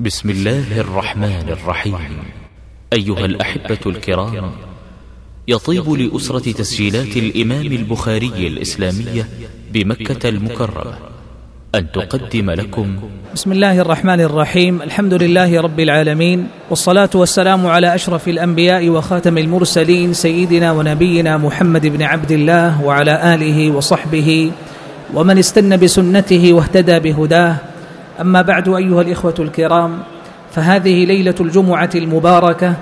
بسم الله الرحمن الرحيم. أيها الأحبة الكرام يطيب لأسرة تسجيلات الإمام البخاري الإسلامية بمكة المكرمة أن تقدم لكم بسم الله الرحمن الرحيم. الحمد لله رب العالمين والصلاة والسلام على أشرف الأنبياء وخاتم المرسلين سيدنا ونبينا محمد بن عبد الله وعلى آله وصحبه ومن استنى بسنته واهتدى بهداه. أما بعد أيها الإخوة الكرام فهذه ليلة الجمعة المباركة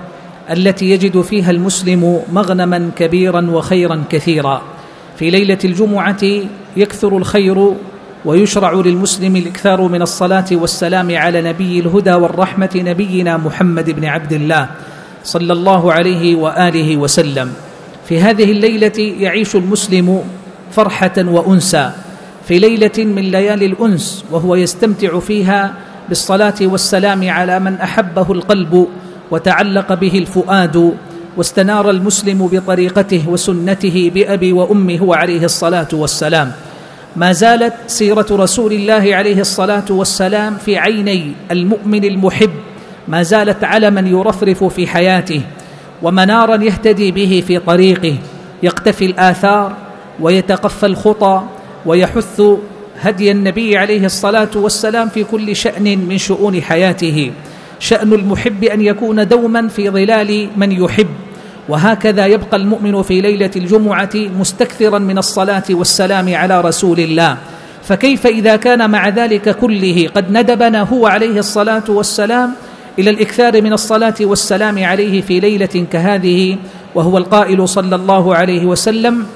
التي يجد فيها المسلم مغنما كبيرا وخيرا كثيرا. في ليلة الجمعة يكثر الخير ويشرع للمسلم الإكثار من الصلاة والسلام على نبي الهدى والرحمة نبينا محمد بن عبد الله صلى الله عليه وآله وسلم. في هذه الليلة يعيش المسلم فرحة وانسا في ليلة من ليالي الأنس وهو يستمتع فيها بالصلاة والسلام على من أحبه القلب وتعلق به الفؤاد واستنار المسلم بطريقته وسنته بأبي وامه وعليه الصلاة والسلام. ما زالت سيرة رسول الله عليه الصلاة والسلام في عيني المؤمن المحب ما زالت علما يرفرف في حياته ومنارا يهتدي به في طريقه يقتفي الآثار ويتقفى الخطى ويحث هدي النبي عليه الصلاة والسلام في كل شأن من شؤون حياته. شأن المحب أن يكون دوما في ظلال من يحب. وهكذا يبقى المؤمن في ليلة الجمعة مستكثرا من الصلاة والسلام على رسول الله. فكيف إذا كان مع ذلك كله قد ندبنا هو عليه الصلاة والسلام إلى الإكثار من الصلاة والسلام عليه في ليلة كهذه؟ وهو القائل صلى الله عليه وسلم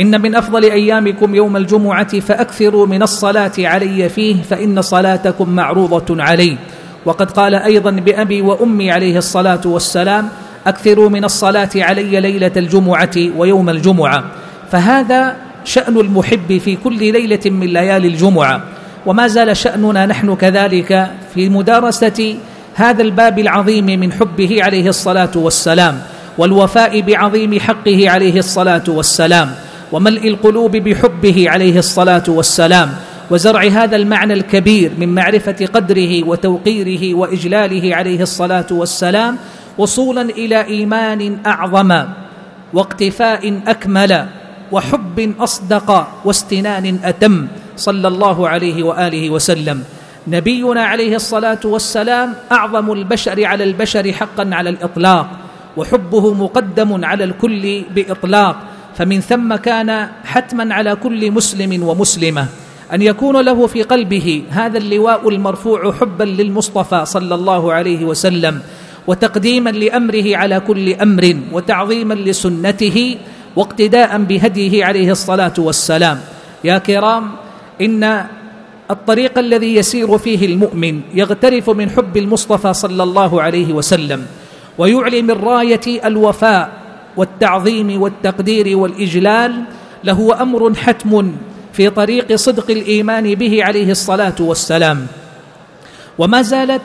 إن من أفضل أيامكم يوم الجمعة فأكثروا من الصلاة علي فيه فإن صلاتكم معروضة علي. وقد قال أيضا بأبي وأمي عليه الصلاة والسلام أكثروا من الصلاة علي ليلة الجمعة ويوم الجمعة. فهذا شأن المحب في كل ليلة من ليالي الجمعة. وما زال شأننا نحن كذلك في مدارسة هذا الباب العظيم من حبه عليه الصلاة والسلام والوفاء بعظيم حقه عليه الصلاة والسلام. وملء القلوب بحبه عليه الصلاة والسلام وزرع هذا المعنى الكبير من معرفة قدره وتوقيره وإجلاله عليه الصلاة والسلام وصولا إلى إيمان أعظم واقتفاء أكمل وحب أصدق واستنان أتم صلى الله عليه وآله وسلم. نبينا عليه الصلاة والسلام أعظم البشر على البشر حقا على الإطلاق وحبه مقدم على الكل بإطلاق فمن ثم كان حتما على كل مسلم ومسلمة أن يكون له في قلبه هذا اللواء المرفوع حبا للمصطفى صلى الله عليه وسلم وتقديما لأمره على كل أمر وتعظيما لسنته واقتداء بهديه عليه الصلاة والسلام. يا كرام إن الطريق الذي يسير فيه المؤمن يغترف من حب المصطفى صلى الله عليه وسلم ويعلي من رايه الوفاء والتعظيم والتقدير والإجلال له أمر حتم في طريق صدق الإيمان به عليه الصلاة والسلام. وما زالت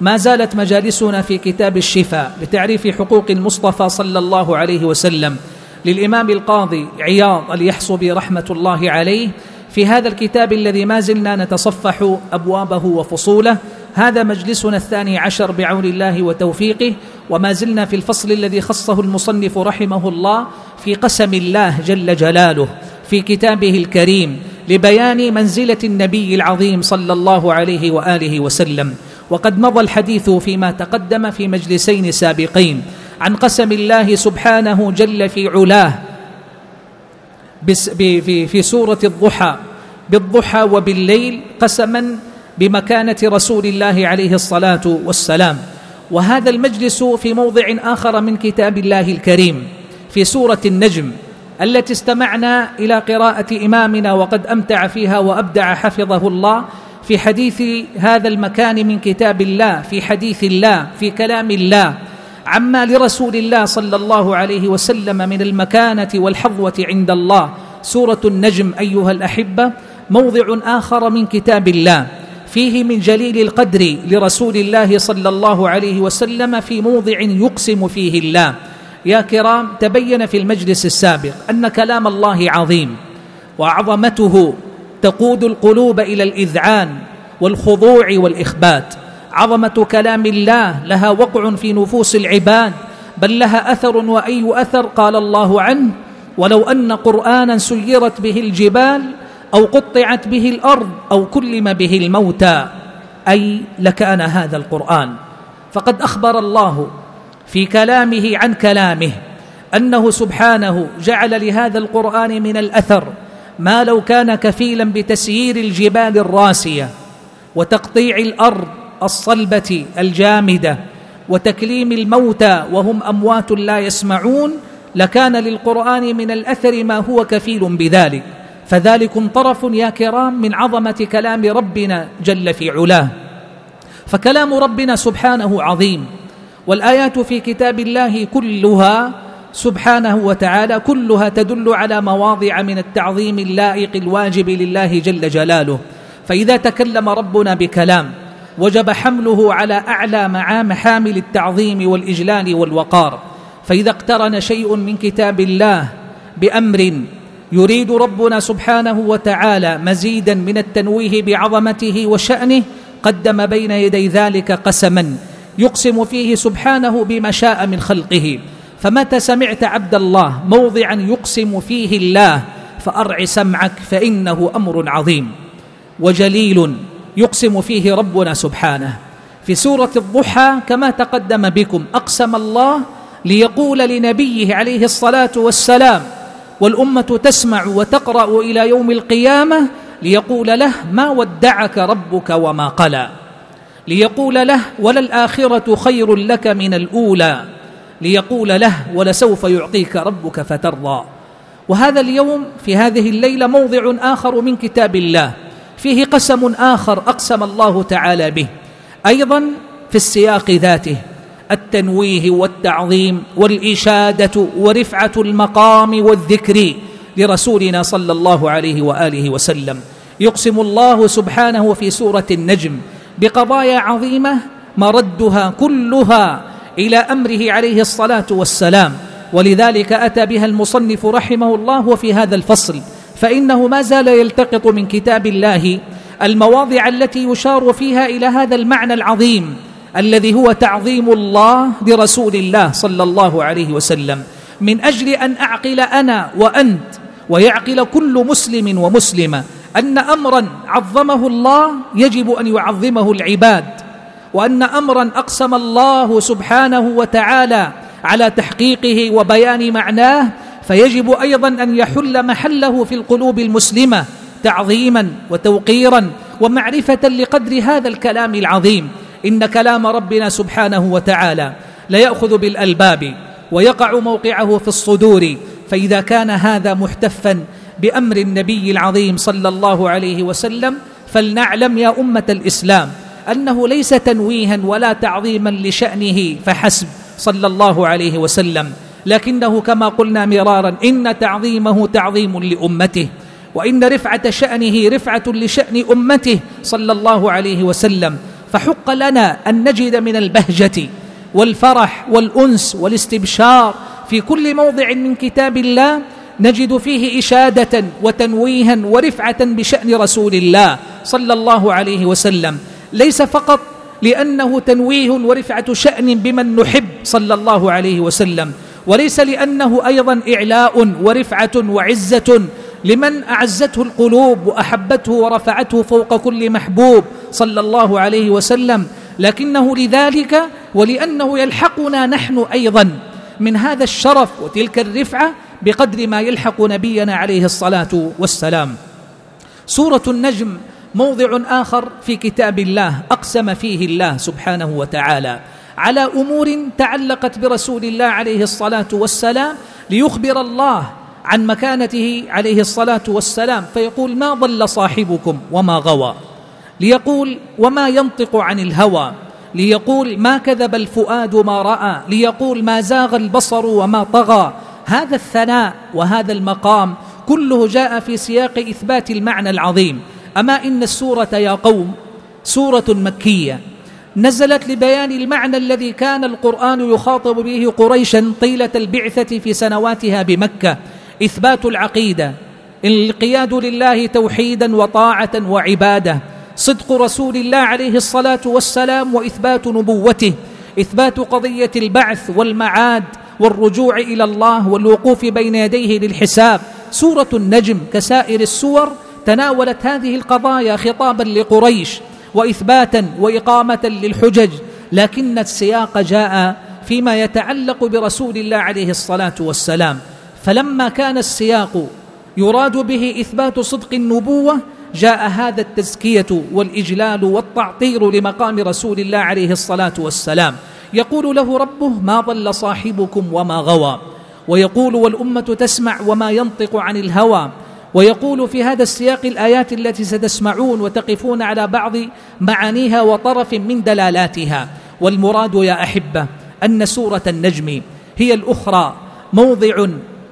ما زالت مجالسنا في كتاب الشفاء بتعريف حقوق المصطفى صلى الله عليه وسلم للإمام القاضي عياض اليحصبي رحمة الله عليه في هذا الكتاب الذي ما زلنا نتصفح أبوابه وفصوله هذا مجلسنا الثاني عشر بعون الله وتوفيقه وما زلنا في الفصل الذي خصه المصنف رحمه الله في قسم الله جل جلاله في كتابه الكريم لبيان منزلة النبي العظيم صلى الله عليه وآله وسلم. وقد مضى الحديث فيما تقدم في مجلسين سابقين عن قسم الله سبحانه جل في علاه في سورة الضحى بالضحى وبالليل قسما بمكانة رسول الله عليه الصلاة والسلام. وهذا المجلس في موضع آخر من كتاب الله الكريم في سورة النجم التي استمعنا إلى قراءة إمامنا وقد أمتع فيها وأبدع حفظه الله في حديث هذا المكان من كتاب الله في حديث الله في كلام الله عما لرسول الله صلى الله عليه وسلم من المكانة والحظوة عند الله. سورة النجم أيها الأحبة موضع آخر من كتاب الله. فيه من جليل القدر لرسول الله صلى الله عليه وسلم في موضع يقسم فيه الله. يا كرام تبين في المجلس السابق أن كلام الله عظيم وعظمته تقود القلوب إلى الإذعان والخضوع والإخبات. عظمة كلام الله لها وقع في نفوس العباد بل لها أثر وأي أثر قال الله عنه. ولو أن قرآنا سيرت به الجبال أو قطعت به الأرض أو كلم به الموتى. أي لكان هذا القرآن. فقد أخبر الله في كلامه عن كلامه أنه سبحانه جعل لهذا القرآن من الأثر ما لو كان كفيلا بتسيير الجبال الراسية وتقطيع الأرض الصلبة الجامدة وتكليم الموتى وهم أموات لا يسمعون لكان للقرآن من الأثر ما هو كفيل بذلك. فذلكم طرف يا كرام من عظمة كلام ربنا جل في علاه. فكلام ربنا سبحانه عظيم. والآيات في كتاب الله كلها سبحانه وتعالى كلها تدل على مواضع من التعظيم اللائق الواجب لله جل جلاله. فإذا تكلم ربنا بكلام وجب حمله على أعلى محامل التعظيم والإجلال والوقار. فإذا اقترن شيء من كتاب الله بأمر يريد ربنا سبحانه وتعالى مزيدا من التنويه بعظمته وشأنه قدم بين يدي ذلك قسما يقسم فيه سبحانه بما شاء من خلقه. فمتى سمعت عبد الله موضعا يقسم فيه الله فأرع سمعك فإنه أمر عظيم. وجليل يقسم فيه ربنا سبحانه. في سورة الضحى كما تقدم بكم أقسم الله ليقول لنبيه عليه الصلاة والسلام والأمة تسمع وتقرأ إلى يوم القيامة ليقول له ما ودعك ربك وما قلى. ليقول له وللآخرة خير لك من الأولى. ليقول له ولسوف يعطيك ربك فترضى. وهذا اليوم في هذه الليلة موضع آخر من كتاب الله. فيه قسم آخر أقسم الله تعالى به. أيضا في السياق ذاته. التنويه والتعظيم والإشادة ورفعة المقام والذكر لرسولنا صلى الله عليه وآله وسلم. يقسم الله سبحانه في سورة النجم بقضايا عظيمة مردها كلها إلى أمره عليه الصلاة والسلام. ولذلك أتى بها المصنف رحمه الله وفي هذا الفصل. فإنه ما زال يلتقط من كتاب الله المواضع التي يشار فيها إلى هذا المعنى العظيم الذي هو تعظيم الله لرسول الله صلى الله عليه وسلم. من أجل أن أعقل أنا وأنت ويعقل كل مسلم ومسلمة أن امرا عظمه الله يجب أن يعظمه العباد وأن امرا أقسم الله سبحانه وتعالى على تحقيقه وبيان معناه فيجب أيضا أن يحل محله في القلوب المسلمة تعظيما وتوقيرا ومعرفة لقدر هذا الكلام العظيم. إن كلام ربنا سبحانه وتعالى ليأخذ بالألباب ويقع موقعه في الصدور فإذا كان هذا محتفا بأمر النبي العظيم صلى الله عليه وسلم فلنعلم يا أمة الإسلام أنه ليس تنويها ولا تعظيما لشأنه فحسب صلى الله عليه وسلم. لكنه كما قلنا مرارا إن تعظيمه تعظيم لأمته وإن رفعة شأنه رفعة لشأن أمته صلى الله عليه وسلم. فحق لنا أن نجد من البهجة والفرح والأنس والاستبشار في كل موضع من كتاب الله نجد فيه إشادة وتنويها ورفعة بشأن رسول الله صلى الله عليه وسلم. ليس فقط لأنه تنويه ورفعة شأن بمن نحب صلى الله عليه وسلم وليس لأنه أيضا إعلاء ورفعة وعزة لمن أعزته القلوب وأحبته ورفعته فوق كل محبوب صلى الله عليه وسلم لكنه لذلك ولأنه يلحقنا نحن أيضا من هذا الشرف وتلك الرفعة بقدر ما يلحق نبينا عليه الصلاة والسلام. سورة النجم موضع آخر في كتاب الله أقسم فيه الله سبحانه وتعالى على أمور تعلقت برسول الله عليه الصلاة والسلام ليخبر الله عن مكانته عليه الصلاة والسلام فيقول ما ضل صاحبكم وما غوى؟ ليقول وما ينطق عن الهوى؟ ليقول ما كذب الفؤاد ما رأى؟ ليقول ما زاغ البصر وما طغى؟ هذا الثناء وهذا المقام كله جاء في سياق إثبات المعنى العظيم. أما إن السورة يا قوم سورة مكية نزلت لبيان المعنى الذي كان القرآن يخاطب به قريشا طيلة البعثة في سنواتها بمكة إثبات العقيدة. الانقياد لله توحيدا وطاعه وعبادة. صدق رسول الله عليه الصلاة والسلام وإثبات نبوته. إثبات قضية البعث والمعاد والرجوع إلى الله والوقوف بين يديه للحساب. سورة النجم كسائر السور تناولت هذه القضايا خطابا لقريش واثباتا وإقامة للحجج. لكن السياق جاء فيما يتعلق برسول الله عليه الصلاة والسلام. فلما كان السياق يراد به إثبات صدق النبوة جاء هذا التزكية والإجلال والتعطير لمقام رسول الله عليه الصلاة والسلام. يقول له ربه ما ضل صاحبكم وما غوى ويقول والأمة تسمع وما ينطق عن الهوى ويقول في هذا السياق الآيات التي ستسمعون وتقفون على بعض معانيها وطرف من دلالاتها والمراد يا أحبة أن سورة النجم هي الأخرى موضع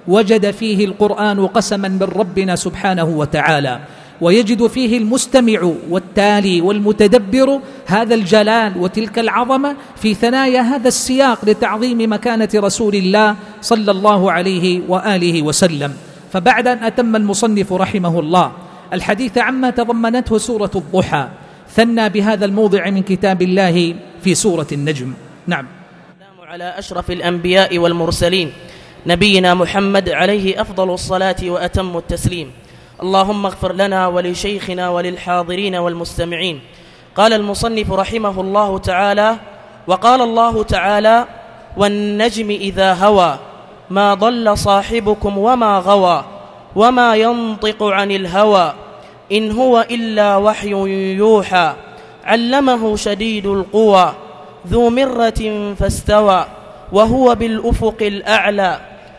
وجد فيه القرآن قسما من ربنا سبحانه وتعالى ويجد فيه المستمع والتالي والمتدبر هذا الجلال وتلك العظمة في ثنايا هذا السياق لتعظيم مكانة رسول الله صلى الله عليه وآله وسلم. فبعد أن أتم المصنف رحمه الله الحديث عما تضمنته سورة الضحى ثنى بهذا الموضع من كتاب الله في سورة النجم. نعم. على أشرف الأنبياء والمرسلين. نبينا محمد عليه أفضل الصلاة وأتم التسليم. اللهم اغفر لنا ولشيخنا وللحاضرين والمستمعين. قال المصنف رحمه الله تعالى وقال الله تعالى والنجم إذا هوى ما ضل صاحبكم وما غوى وما ينطق عن الهوى إن هو إلا وحي يوحى علمه شديد القوى ذو مرة فاستوى وهو بالأفق الأعلى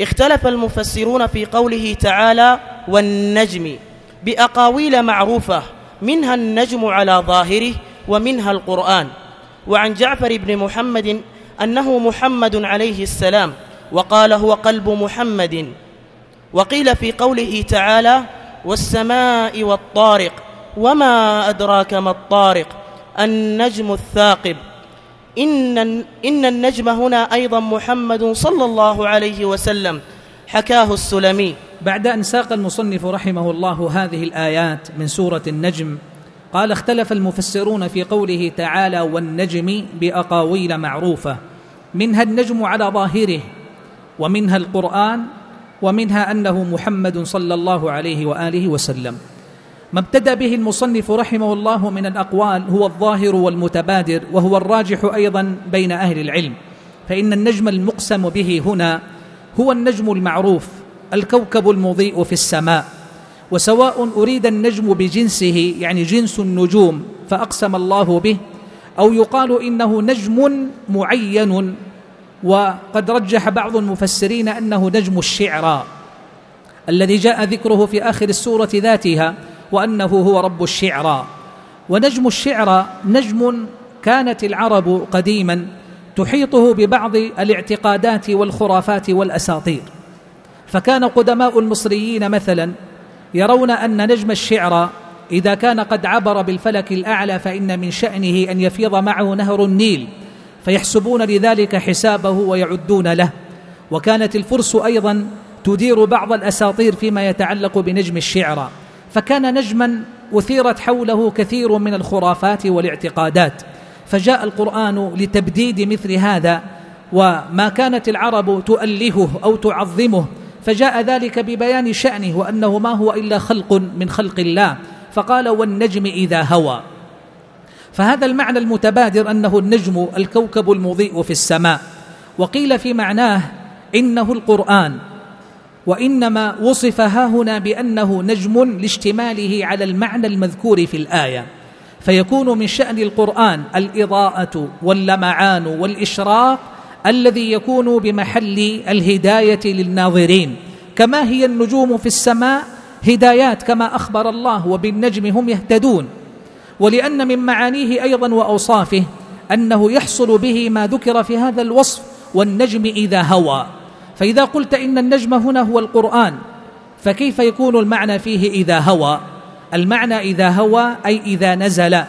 اختلف المفسرون في قوله تعالى والنجم بأقاويل معروفة منها النجم على ظاهره ومنها القرآن. وعن جعفر بن محمد أنه محمد عليه السلام وقال هو قلب محمد. وقيل في قوله تعالى والسماء والطارق وما أدراك ما الطارق النجم الثاقب. إن, إن النجم هنا أيضا محمد صلى الله عليه وسلم حكاه السلمي. بعد أن ساق المصنف رحمه الله هذه الآيات من سورة النجم قال اختلف المفسرون في قوله تعالى والنجم بأقاويل معروفة منها النجم على ظاهره ومنها القرآن ومنها أنه محمد صلى الله عليه وآله وسلم. ما ابتدأ به المصنف رحمه الله من الأقوال هو الظاهر والمتبادر وهو الراجح أيضا بين أهل العلم. فإن النجم المقسم به هنا هو النجم المعروف الكوكب المضيء في السماء. وسواء أريد النجم بجنسه يعني جنس النجوم فأقسم الله به أو يقال إنه نجم معين. وقد رجح بعض المفسرين أنه نجم الشعرى الذي جاء ذكره في آخر السورة ذاتها. وأنه هو رب الشعرى ونجم الشعرى نجم كانت العرب قديما تحيطه ببعض الاعتقادات والخرافات والأساطير. فكان قدماء المصريين مثلا يرون أن نجم الشعرى إذا كان قد عبر بالفلك الأعلى فإن من شأنه أن يفيض معه نهر النيل فيحسبون لذلك حسابه ويعدون له. وكانت الفرس أيضا تدير بعض الأساطير فيما يتعلق بنجم الشعرى فكان نجما اثيرت حوله كثير من الخرافات والاعتقادات. فجاء القرآن لتبديد مثل هذا وما كانت العرب تؤلهه أو تعظمه. فجاء ذلك ببيان شأنه وأنه ما هو إلا خلق من خلق الله. فقال والنجم إذا هوى. فهذا المعنى المتبادر أنه النجم الكوكب المضيء في السماء. وقيل في معناه إنه القرآن. وإنما وصف ها هنا بأنه نجم لاشتماله على المعنى المذكور في الآية. فيكون من شأن القرآن الإضاءة واللمعان والإشراق الذي يكون بمحل الهداية للناظرين. كما هي النجوم في السماء هدايات كما أخبر الله وبالنجم هم يهتدون. ولأن من معانيه أيضا وأوصافه أنه يحصل به ما ذكر في هذا الوصف والنجم إذا هوى. فإذا قلت إن النجم هنا هو القرآن فكيف يكون المعنى فيه إذا هوى؟ المعنى إذا هوى أي إذا نزل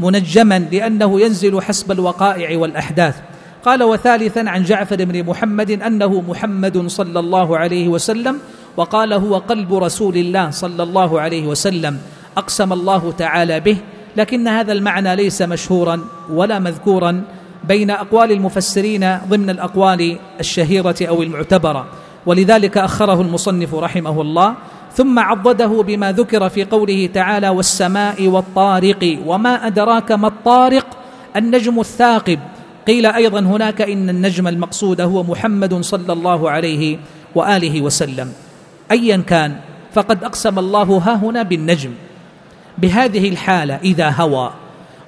منجما لأنه ينزل حسب الوقائع والأحداث. قال وثالثا عن جعفر بن محمد أنه محمد صلى الله عليه وسلم وقال هو قلب رسول الله صلى الله عليه وسلم أقسم الله تعالى به لكن هذا المعنى ليس مشهورا ولا مذكورا. بين أقوال المفسرين ضمن الأقوال الشهيرة أو المعتبرة. ولذلك أخره المصنف رحمه الله ثم عضده بما ذكر في قوله تعالى والسماء والطارق وما أدراك ما الطارق النجم الثاقب. قيل أيضا هناك إن النجم المقصود هو محمد صلى الله عليه وآله وسلم. ايا كان فقد أقسم الله ها هنا بالنجم. بهذه الحالة إذا هوى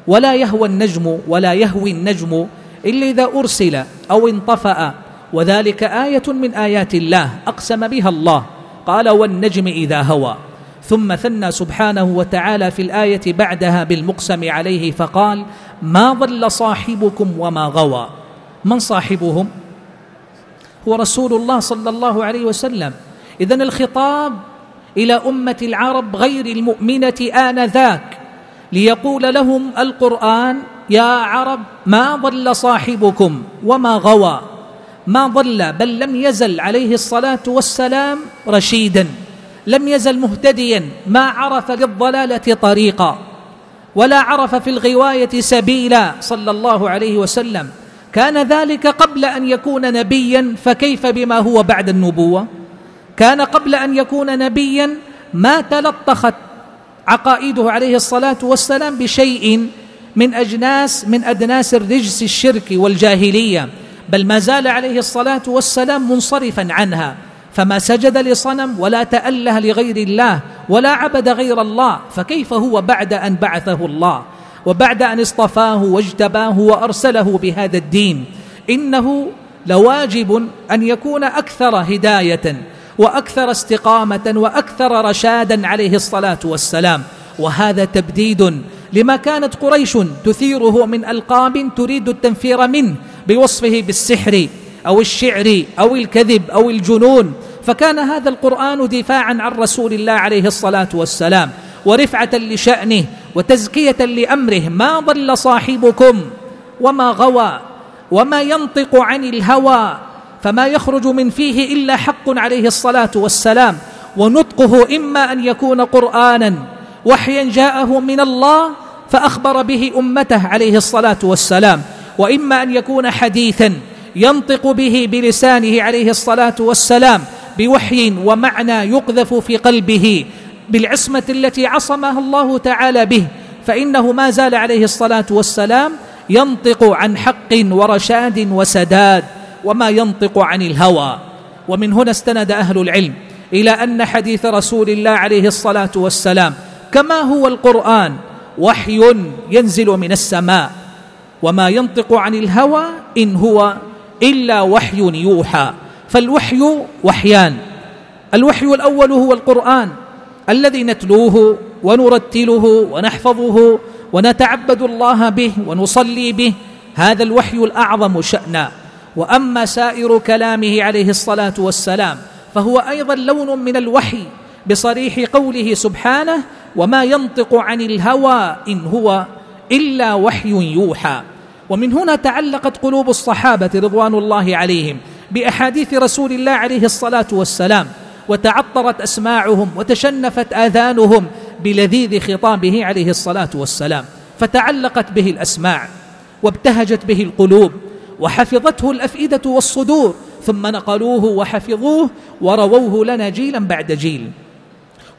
ولا يهوى النجم ولا يهوي النجم إلا إذا أرسل أو انطفأ. وذلك آية من آيات الله أقسم بها الله. قال والنجم إذا هوى. ثم ثنى سبحانه وتعالى في الآية بعدها بالمقسم عليه فقال ما ضل صاحبكم وما غوى. من صاحبهم؟ هو رسول الله صلى الله عليه وسلم. اذا الخطاب إلى أمة العرب غير المؤمنة آنذاك. ليقول لهم القرآن يا عرب ما ضل صاحبكم وما غوى ما ضل بل لم يزل عليه الصلاة والسلام رشيدا لم يزل مهتديا ما عرف للضلالة طريقا ولا عرف في الغواية سبيلا صلى الله عليه وسلم. كان ذلك قبل أن يكون نبيا فكيف بما هو بعد النبوة؟ كان قبل أن يكون نبيا ما تلطخت عقائده عليه الصلاة والسلام بشيء من أجناس من أدناس الرجس الشرك والجاهلية بل ما زال عليه الصلاة والسلام منصرفا عنها فما سجد لصنم ولا تأله لغير الله ولا عبد غير الله فكيف هو بعد أن بعثه الله؟ وبعد أن اصطفاه واجتباه وأرسله بهذا الدين إنه لواجب أن يكون أكثر هداية وأكثر استقامة وأكثر رشادا عليه الصلاة والسلام. وهذا تبديد لما كانت قريش تثيره من ألقاب تريد التنفير منه بوصفه بالسحر أو الشعر أو الكذب أو الجنون. فكان هذا القرآن دفاعا عن رسول الله عليه الصلاة والسلام ورفعة لشأنه وتزكية لأمره. ما ضل صاحبكم وما غوى وما ينطق عن الهوى فما يخرج من فيه إلا حق عليه الصلاة والسلام ونطقه إما أن يكون قرانا وحيا جاءه من الله فأخبر به أمته عليه الصلاة والسلام وإما أن يكون حديثا ينطق به بلسانه عليه الصلاة والسلام بوحي ومعنى يقذف في قلبه بالعصمة التي عصمها الله تعالى به فإنه ما زال عليه الصلاة والسلام ينطق عن حق ورشاد وسداد. وما ينطق عن الهوى. ومن هنا استند أهل العلم إلى أن حديث رسول الله عليه الصلاة والسلام كما هو القرآن وحي ينزل من السماء. وما ينطق عن الهوى إن هو إلا وحي يوحى. فالوحي وحيان. الوحي الأول هو القرآن الذي نتلوه ونرتله ونحفظه ونتعبد الله به ونصلي به. هذا الوحي الأعظم شأنا. وأما سائر كلامه عليه الصلاة والسلام فهو أيضا لون من الوحي بصريح قوله سبحانه وما ينطق عن الهوى إن هو إلا وحي يوحى ومن هنا تعلقت قلوب الصحابة رضوان الله عليهم بأحاديث رسول الله عليه الصلاة والسلام وتعطرت أسماعهم وتشنفت آذانهم بلذيذ خطابه عليه الصلاة والسلام فتعلقت به الأسماع وابتهجت به القلوب وحفظته الأفئدة والصدور ثم نقلوه وحفظوه ورووه لنا جيلا بعد جيل.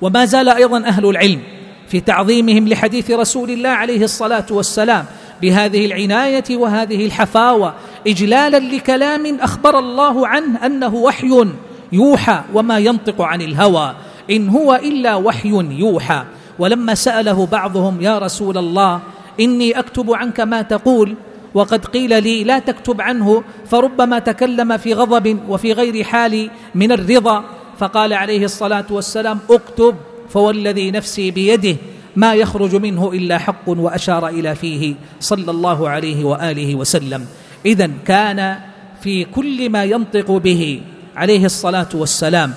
وما زال أيضا أهل العلم في تعظيمهم لحديث رسول الله عليه الصلاة والسلام بهذه العناية وهذه الحفاوة اجلالا لكلام أخبر الله عنه أنه وحي يوحى وما ينطق عن الهوى إن هو إلا وحي يوحى. ولما سأله بعضهم يا رسول الله إني أكتب عنك ما تقول؟ وقد قيل لي لا تكتب عنه فربما تكلم في غضب وفي غير حال من الرضا. فقال عليه الصلاة والسلام اكتب فوالذي نفسي بيده ما يخرج منه إلا حق وأشار إلى فيه صلى الله عليه وآله وسلم. إذا كان في كل ما ينطق به عليه الصلاة والسلام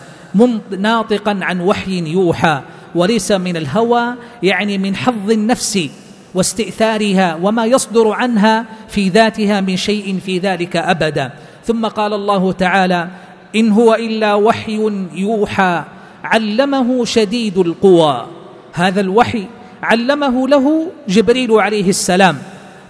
ناطقا عن وحي يوحى وليس من الهوى يعني من حظ النفس. واستئثارها وما يصدر عنها في ذاتها من شيء في ذلك أبدا. ثم قال الله تعالى إن هو إلا وحي يوحى علمه شديد القوى. هذا الوحي علمه له جبريل عليه السلام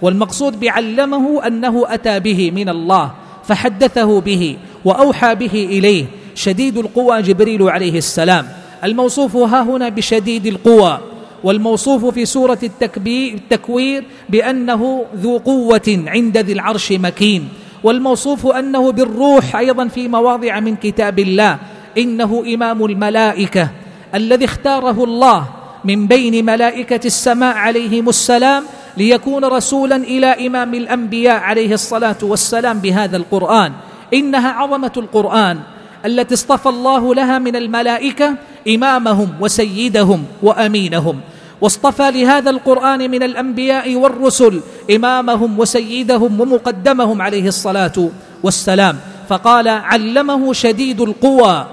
والمقصود بعلمه أنه أتى به من الله فحدثه به وأوحى به إليه شديد القوى جبريل عليه السلام. الموصوف ها هنا بشديد القوى. والموصوف في سورة التكوير بأنه ذو قوة عند ذي العرش مكين. والموصوف أنه بالروح أيضا في مواضع من كتاب الله. إنه إمام الملائكة الذي اختاره الله من بين ملائكة السماء عليهم السلام ليكون رسولا إلى إمام الأنبياء عليه الصلاة والسلام بهذا القرآن. إنها عظمة القرآن. التي اصطفى الله لها من الملائكة إمامهم وسيدهم وأمينهم. واصطفى لهذا القرآن من الأنبياء والرسل إمامهم وسيدهم ومقدمهم عليه الصلاة والسلام. فقال علمه شديد القوى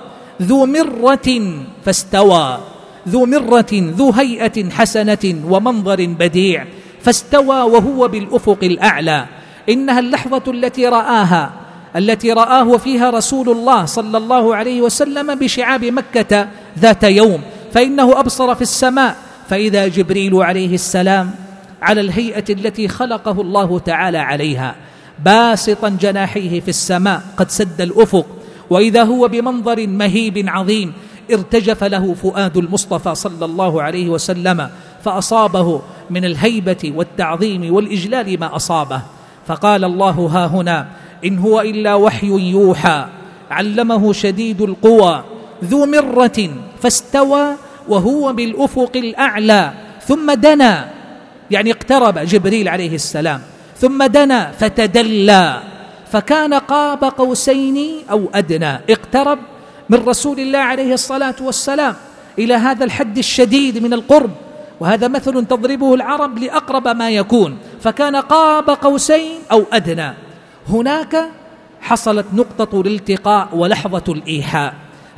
ذو مرة فاستوى ذو مرة ذو هيئة حسنة ومنظر بديع فاستوى وهو بالأفق الأعلى. إنها اللحظة التي رآها التي رآه فيها رسول الله صلى الله عليه وسلم بشعاب مكة ذات يوم فإنه أبصر في السماء فإذا جبريل عليه السلام على الهيئة التي خلقه الله تعالى عليها باسطا جناحيه في السماء قد سد الأفق وإذا هو بمنظر مهيب عظيم ارتجف له فؤاد المصطفى صلى الله عليه وسلم فأصابه من الهيبة والتعظيم والإجلال ما أصابه. فقال الله ها هنا إن هو إلا وحي يوحى. علمه شديد القوى. ذو مرة فاستوى وهو بالأفق الأعلى. ثم دنا. يعني اقترب جبريل عليه السلام. ثم دنا فتدلى. فكان قاب قوسين أو أدنى. اقترب من رسول الله عليه الصلاة والسلام إلى هذا الحد الشديد من القرب. وهذا مثل تضربه العرب لأقرب ما يكون. فكان قاب قوسين أو أدنى. هناك حصلت نقطة الالتقاء ولحظة الإيحاء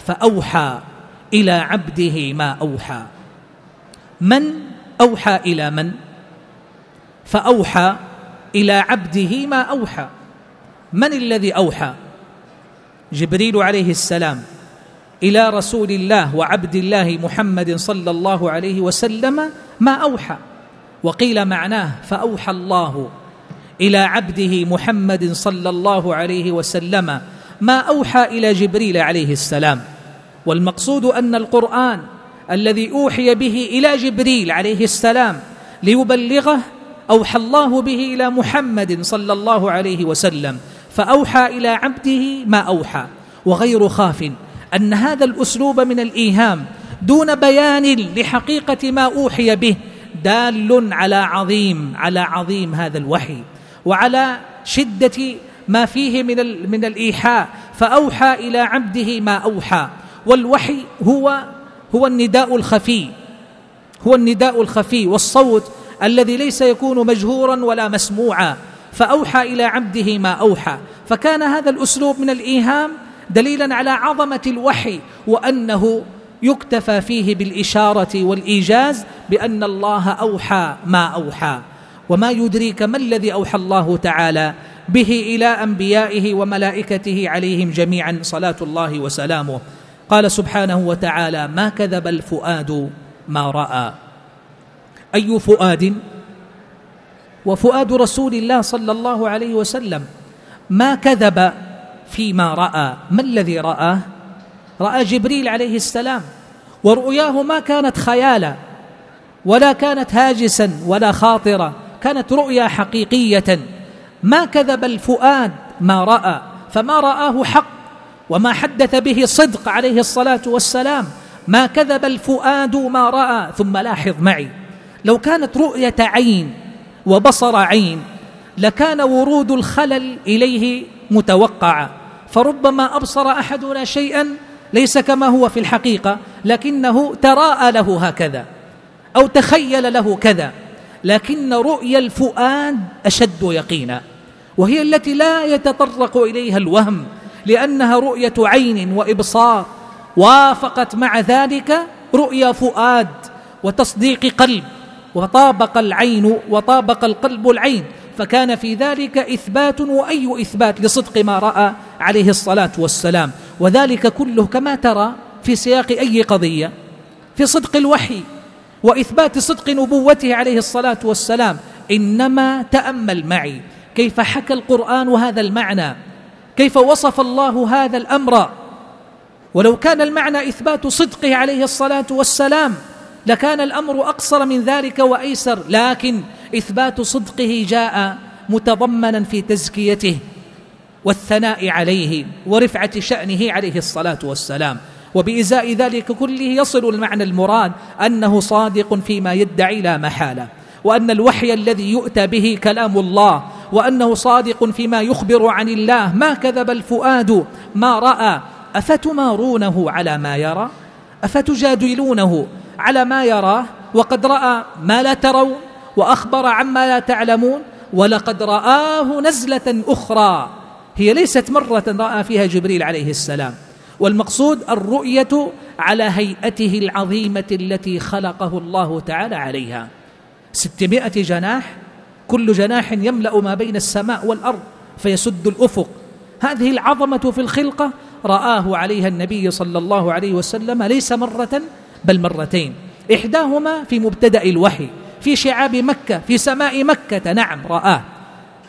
فأوحى إلى عبده ما أوحى. من أوحى إلى من؟ فأوحى إلى عبده ما أوحى. من الذي أوحى؟ جبريل عليه السلام إلى رسول الله وعبد الله محمد صلى الله عليه وسلم ما أوحى. وقيل معناه فأوحى الله. إلى عبده محمد صلى الله عليه وسلم ما أوحى إلى جبريل عليه السلام. والمقصود أن القرآن الذي أوحي به إلى جبريل عليه السلام ليبلغه أوحى الله به إلى محمد صلى الله عليه وسلم فأوحى إلى عبده ما أوحى. وغير خاف أن هذا الأسلوب من الإيهام دون بيان لحقيقة ما أوحي به دال على عظيم على عظيم هذا الوحي. وعلى شدة ما فيه من من الإيحاء. فأوحى إلى عبده ما أوحى. والوحي هو هو النداء الخفي. هو النداء الخفي. والصوت الذي ليس يكون مجهورا ولا مسموعا. فأوحى إلى عبده ما أوحى. فكان هذا الأسلوب من الإيهام دليلا على عظمة الوحي وأنه يكتفى فيه بالإشارة والإيجاز بأن الله أوحى ما أوحى. وما يدريك ما الذي أوحى الله تعالى به إلى أنبيائه وملائكته عليهم جميعا صلاة الله وسلامه. قال سبحانه وتعالى ما كذب الفؤاد ما رأى. أي فؤاد؟ وفؤاد رسول الله صلى الله عليه وسلم ما كذب فيما رأى. ما الذي رآه رأى جبريل عليه السلام. ورؤياه ما كانت خيالا ولا كانت هاجسا ولا خاطرة كانت رؤيا حقيقية. ما كذب الفؤاد ما رأى فما رآه حق وما حدث به صدق عليه الصلاة والسلام. ما كذب الفؤاد ما رأى ثم لاحظ معي. لو كانت رؤية عين وبصر عين لكان ورود الخلل إليه متوقعا فربما أبصر أحدنا شيئا ليس كما هو في الحقيقة لكنه تراءى له هكذا أو تخيل له كذا. لكن رؤيا الفؤاد أشد يقينا وهي التي لا يتطرق إليها الوهم لأنها رؤية عين وإبصار وافقت مع ذلك رؤيا فؤاد وتصديق قلب وطابق العين وطابق القلب العين فكان في ذلك إثبات وأي إثبات لصدق ما رأى عليه الصلاة والسلام. وذلك كله كما ترى في سياق أي قضية في صدق الوحي وإثبات صدق نبوته عليه الصلاة والسلام. إنما تأمل معي. كيف حكى القرآن هذا المعنى؟ كيف وصف الله هذا الأمر؟ ولو كان المعنى إثبات صدقه عليه الصلاة والسلام لكان الأمر أقصر من ذلك وأيسر. لكن إثبات صدقه جاء متضمنا في تزكيته والثناء عليه ورفعة شأنه عليه الصلاة والسلام. وبإزاء ذلك كله يصل المعنى المراد أنه صادق فيما يدعي لا محالة وأن الوحي الذي يؤتى به كلام الله وأنه صادق فيما يخبر عن الله. ما كذب الفؤاد؟ ما رأى. أفتمارونه على ما يرى؟ أفتجادلونه على ما يراه وقد رأى ما لا ترون وأخبر عما لا تعلمون. ولقد رآه نزلة أخرى. هي ليست مرة رأى فيها جبريل عليه السلام. والمقصود الرؤية على هيئته العظيمة التي خلقه الله تعالى عليها. ستمائة جناح كل جناح يملأ ما بين السماء والأرض فيسد الأفق. هذه العظمة في الخلقة رآه عليها النبي صلى الله عليه وسلم ليس مرة بل مرتين. إحداهما في مبتدأ الوحي في شعاب مكة في سماء مكة. نعم رآه.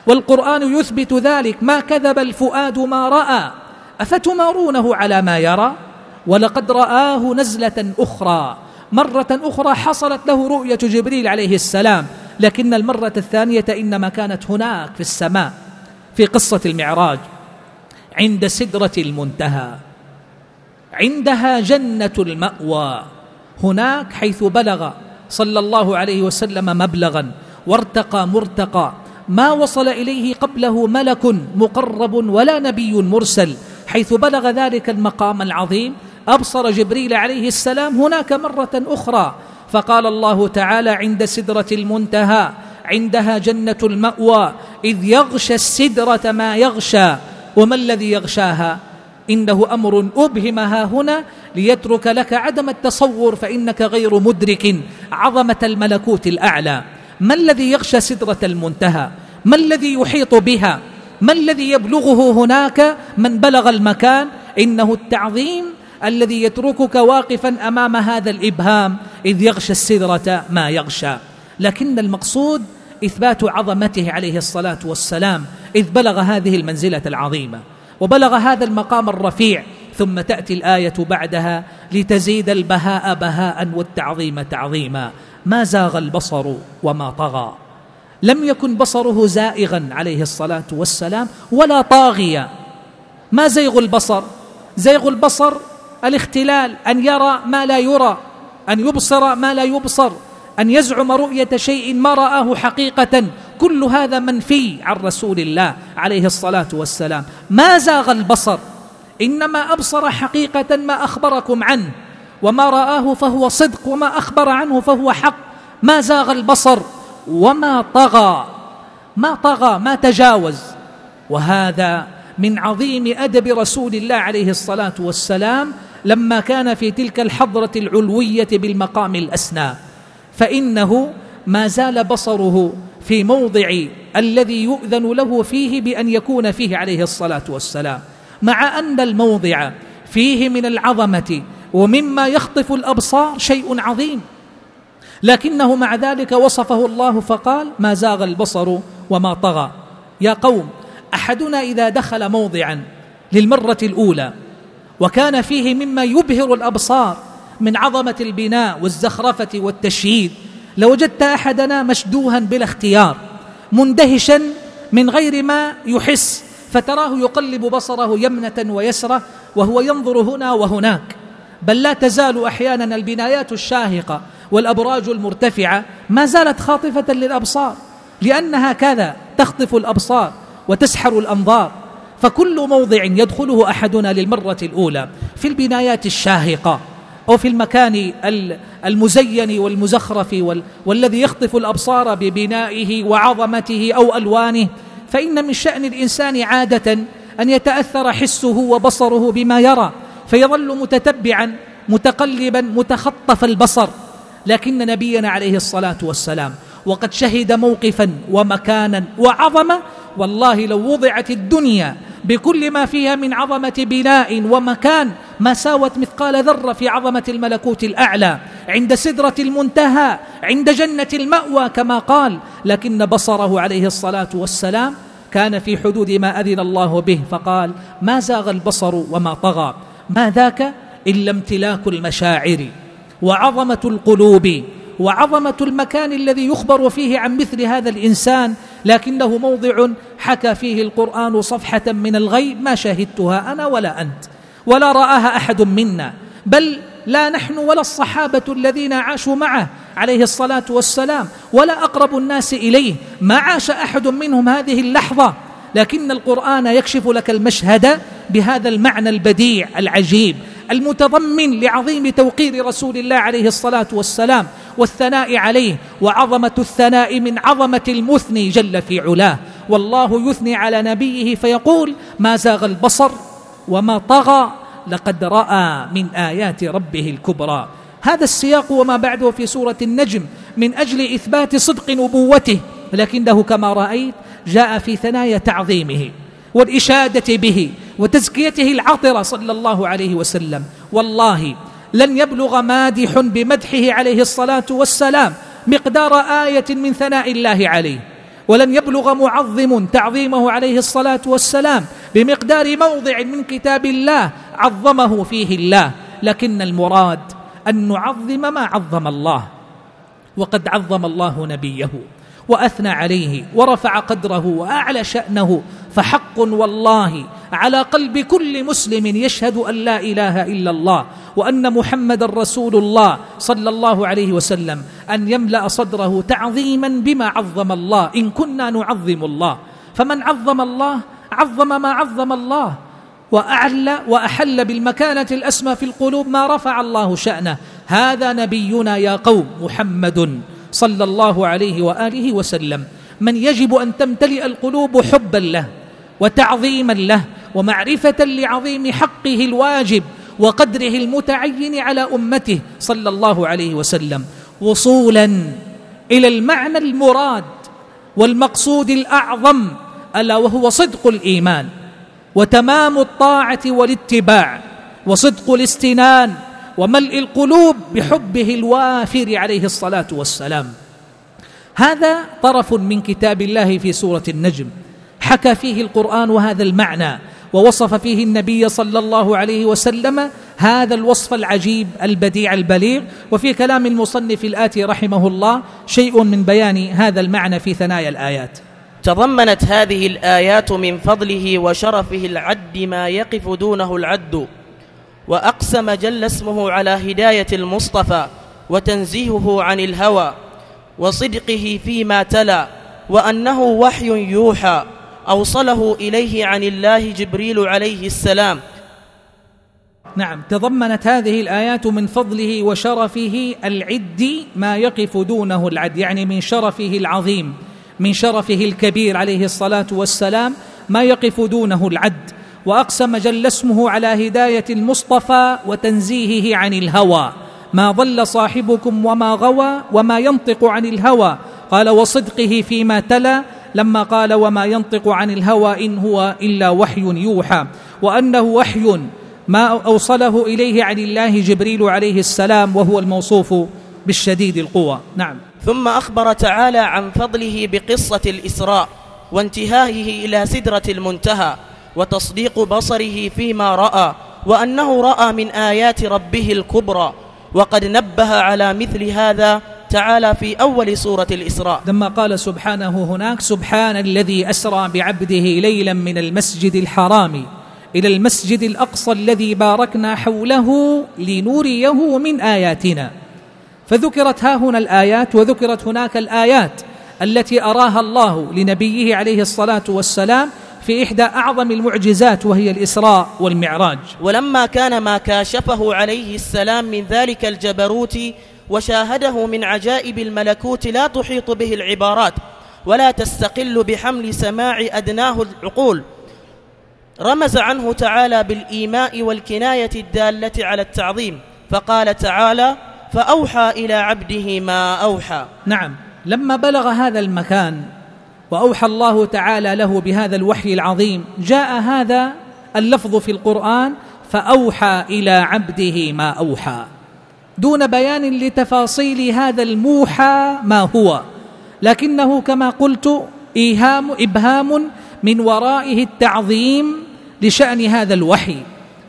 والقرآن يثبت ذلك. ما كذب الفؤاد ما رأى. أفتمارونه على ما يرى؟ ولقد رآه نزلة أخرى. مرة أخرى حصلت له رؤية جبريل عليه السلام لكن المرة الثانية إنما كانت هناك في السماء في قصة المعراج عند سدرة المنتهى. عندها جنة المأوى. هناك حيث بلغ صلى الله عليه وسلم مبلغا وارتقى مرتقى. ما وصل إليه قبله ملك مقرب ولا نبي مرسل. حيث بلغ ذلك المقام العظيم أبصر جبريل عليه السلام هناك مرة أخرى فقال الله تعالى عند سدرة المنتهى عندها جنة المأوى إذ يغشى السدرة ما يغشى وما الذي يغشاها؟ إنه أمر أبهمها هنا ليترك لك عدم التصور فإنك غير مدرك عظمة الملكوت الأعلى. ما الذي يغشى سدرة المنتهى؟ ما الذي يحيط بها؟ ما الذي يبلغه هناك من بلغ المكان؟ إنه التعظيم الذي يتركك واقفا أمام هذا الإبهام إذ يغشى السدرة ما يغشى. لكن المقصود إثبات عظمته عليه الصلاة والسلام إذ بلغ هذه المنزلة العظيمة. وبلغ هذا المقام الرفيع ثم تأتي الآية بعدها لتزيد البهاء بهاء والتعظيم تعظيما. ما زاغ البصر وما طغى. لم يكن بصره زائغا عليه الصلاة والسلام ولا طاغيا. ما زيغ البصر؟ زيغ البصر الاختلال أن يرى ما لا يرى أن يبصر ما لا يبصر أن يزعم رؤية شيء ما رآه حقيقة. كل هذا منفي عن رسول الله عليه الصلاة والسلام. ما زاغ البصر؟ إنما أبصر حقيقة ما أخبركم عنه وما رآه فهو صدق وما أخبر عنه فهو حق. ما زاغ البصر؟ وما طغى ما طغى ما تجاوز. وهذا من عظيم أدب رسول الله عليه الصلاة والسلام لما كان في تلك الحضرة العلوية بالمقام الأسنى. فإنه ما زال بصره في موضع الذي يؤذن له فيه بأن يكون فيه عليه الصلاة والسلام. مع أن الموضع فيه من العظمة ومما يخطف الأبصار شيء عظيم. لكنه مع ذلك وصفه الله فقال ما زاغ البصر وما طغى. يا قوم أحدنا إذا دخل موضعا للمرة الأولى وكان فيه مما يبهر الأبصار من عظمة البناء والزخرفة والتشييد لوجدت أحدنا مشدوها بلا اختيار مندهشا من غير ما يحس فتراه يقلب بصره يمنة ويسرة وهو ينظر هنا وهناك. بل لا تزال أحيانا البنايات الشاهقة والأبراج المرتفعة ما زالت خاطفة للأبصار لأنها كذا تخطف الأبصار وتسحر الأنظار. فكل موضع يدخله أحدنا للمرة الأولى في البنايات الشاهقة أو في المكان المزين والمزخرف والذي يخطف الأبصار ببنائه وعظمته أو ألوانه. فإن من شأن الإنسان عادة أن يتأثر حسه وبصره بما يرى فيظل متتبعا متقلبا متخطف البصر. لكن نبينا عليه الصلاة والسلام وقد شهد موقفا ومكانا وعظمة والله لو وضعت الدنيا بكل ما فيها من عظمة بناء ومكان ما ساوت مثقال ذرة في عظمة الملكوت الأعلى عند سدرة المنتهى عند جنة المأوى كما قال لكن بصره عليه الصلاة والسلام كان في حدود ما أذن الله به فقال ما زاغ البصر وما طغى ما ذاك إلا امتلاك المشاعر. وعظمة القلوب وعظمة المكان الذي يخبر فيه عن مثل هذا الإنسان لكنه موضع حكى فيه القرآن صفحة من الغيب ما شهدتها أنا ولا أنت ولا رآها أحد منا بل لا نحن ولا الصحابة الذين عاشوا معه عليه الصلاة والسلام ولا أقرب الناس إليه ما عاش أحد منهم هذه اللحظة لكن القرآن يكشف لك المشهد بهذا المعنى البديع العجيب. المتضمن لعظيم توقير رسول الله عليه الصلاة والسلام والثناء عليه وعظمة الثناء من عظمة المثني جل في علاه. والله يثني على نبيه فيقول ما زاغ البصر وما طغى لقد رأى من آيات ربه الكبرى. هذا السياق وما بعده في سورة النجم من أجل إثبات صدق نبوته لكنه كما رأيت جاء في ثنايا تعظيمه. والإشادة به وتزكيته العطرة صلى الله عليه وسلم. والله لن يبلغ مادح بمدحه عليه الصلاة والسلام مقدار آية من ثناء الله عليه. ولن يبلغ معظم تعظيمه عليه الصلاة والسلام بمقدار موضع من كتاب الله عظمه فيه الله. لكن المراد أن نعظم ما عظم الله. وقد عظم الله نبيه وأثنى عليه ورفع قدره وأعلى شأنه فحق والله على قلب كل مسلم يشهد أن لا إله إلا الله وأن محمد رسول الله صلى الله عليه وسلم أن يملأ صدره تعظيما بما عظم الله. إن كنا نعظم الله فمن عظم الله عظم ما عظم الله واعلى وأحل بالمكانة الأسمى في القلوب ما رفع الله شأنه. هذا نبينا يا قوم محمد صلى الله عليه وآله وسلم. من يجب أن تمتلئ القلوب حبا له وتعظيما له ومعرفة لعظيم حقه الواجب وقدره المتعين على أمته صلى الله عليه وسلم. وصولا إلى المعنى المراد والمقصود الأعظم ألا وهو صدق الإيمان وتمام الطاعة والاتباع وصدق الاستنان وملء القلوب بحبه الوافر عليه الصلاة والسلام. هذا طرف من كتاب الله في سورة النجم. حكى فيه القرآن هذا المعنى ووصف فيه النبي صلى الله عليه وسلم هذا الوصف العجيب البديع البليغ. وفي كلام المصنف الآتي رحمه الله شيء من بيان هذا المعنى في ثنايا الآيات. تضمنت هذه الآيات من فضله وشرفه العد ما يقف دونه العد وأقسم جل اسمه على هداية المصطفى وتنزيهه عن الهوى وصدقه فيما تلا وأنه وحي يوحى. أوصله إليه عن الله جبريل عليه السلام. نعم تضمنت هذه الآيات من فضله وشرفه العد ما يقف دونه العد يعني من شرفه العظيم من شرفه الكبير عليه الصلاة والسلام ما يقف دونه العد. وأقسم جل اسمه على هداية المصطفى وتنزيهه عن الهوى. ما ضل صاحبكم وما غوى وما ينطق عن الهوى. قال وصدقه فيما تلا لما قال وما ينطق عن الهوى إن هو إلا وحي يوحى وأنه وحي ما أوصله إليه عن الله جبريل عليه السلام وهو الموصوف بالشديد القوى. نعم. ثم أخبر تعالى عن فضله بقصة الإسراء وانتهائه إلى سدرة المنتهى وتصديق بصره فيما رأى وأنه رأى من آيات ربه الكبرى وقد نبه على مثل هذا تعالى في أول سورة الإسراء. لما قال سبحانه هناك سبحان الذي أسرى بعبده ليلا من المسجد الحرام إلى المسجد الأقصى الذي باركنا حوله لنريه من آياتنا. فذكرت ها هنا الآيات وذكرت هناك الآيات التي أراها الله لنبيه عليه الصلاة والسلام في إحدى أعظم المعجزات وهي الإسراء والمعراج. ولما كان ما كاشفه عليه السلام من ذلك الجبروت وشاهده من عجائب الملكوت لا تحيط به العبارات ولا تستقل بحمل سماع أدناه العقول. رمز عنه تعالى بالإيماء والكناية الدالة على التعظيم فقال تعالى فأوحى إلى عبده ما أوحى. نعم لما بلغ هذا المكان وأوحى الله تعالى له بهذا الوحي العظيم جاء هذا اللفظ في القرآن فأوحى إلى عبده ما أوحى. دون بيان لتفاصيل هذا الموحى ما هو. لكنه كما قلت ايهام إبهام من ورائه التعظيم لشأن هذا الوحي.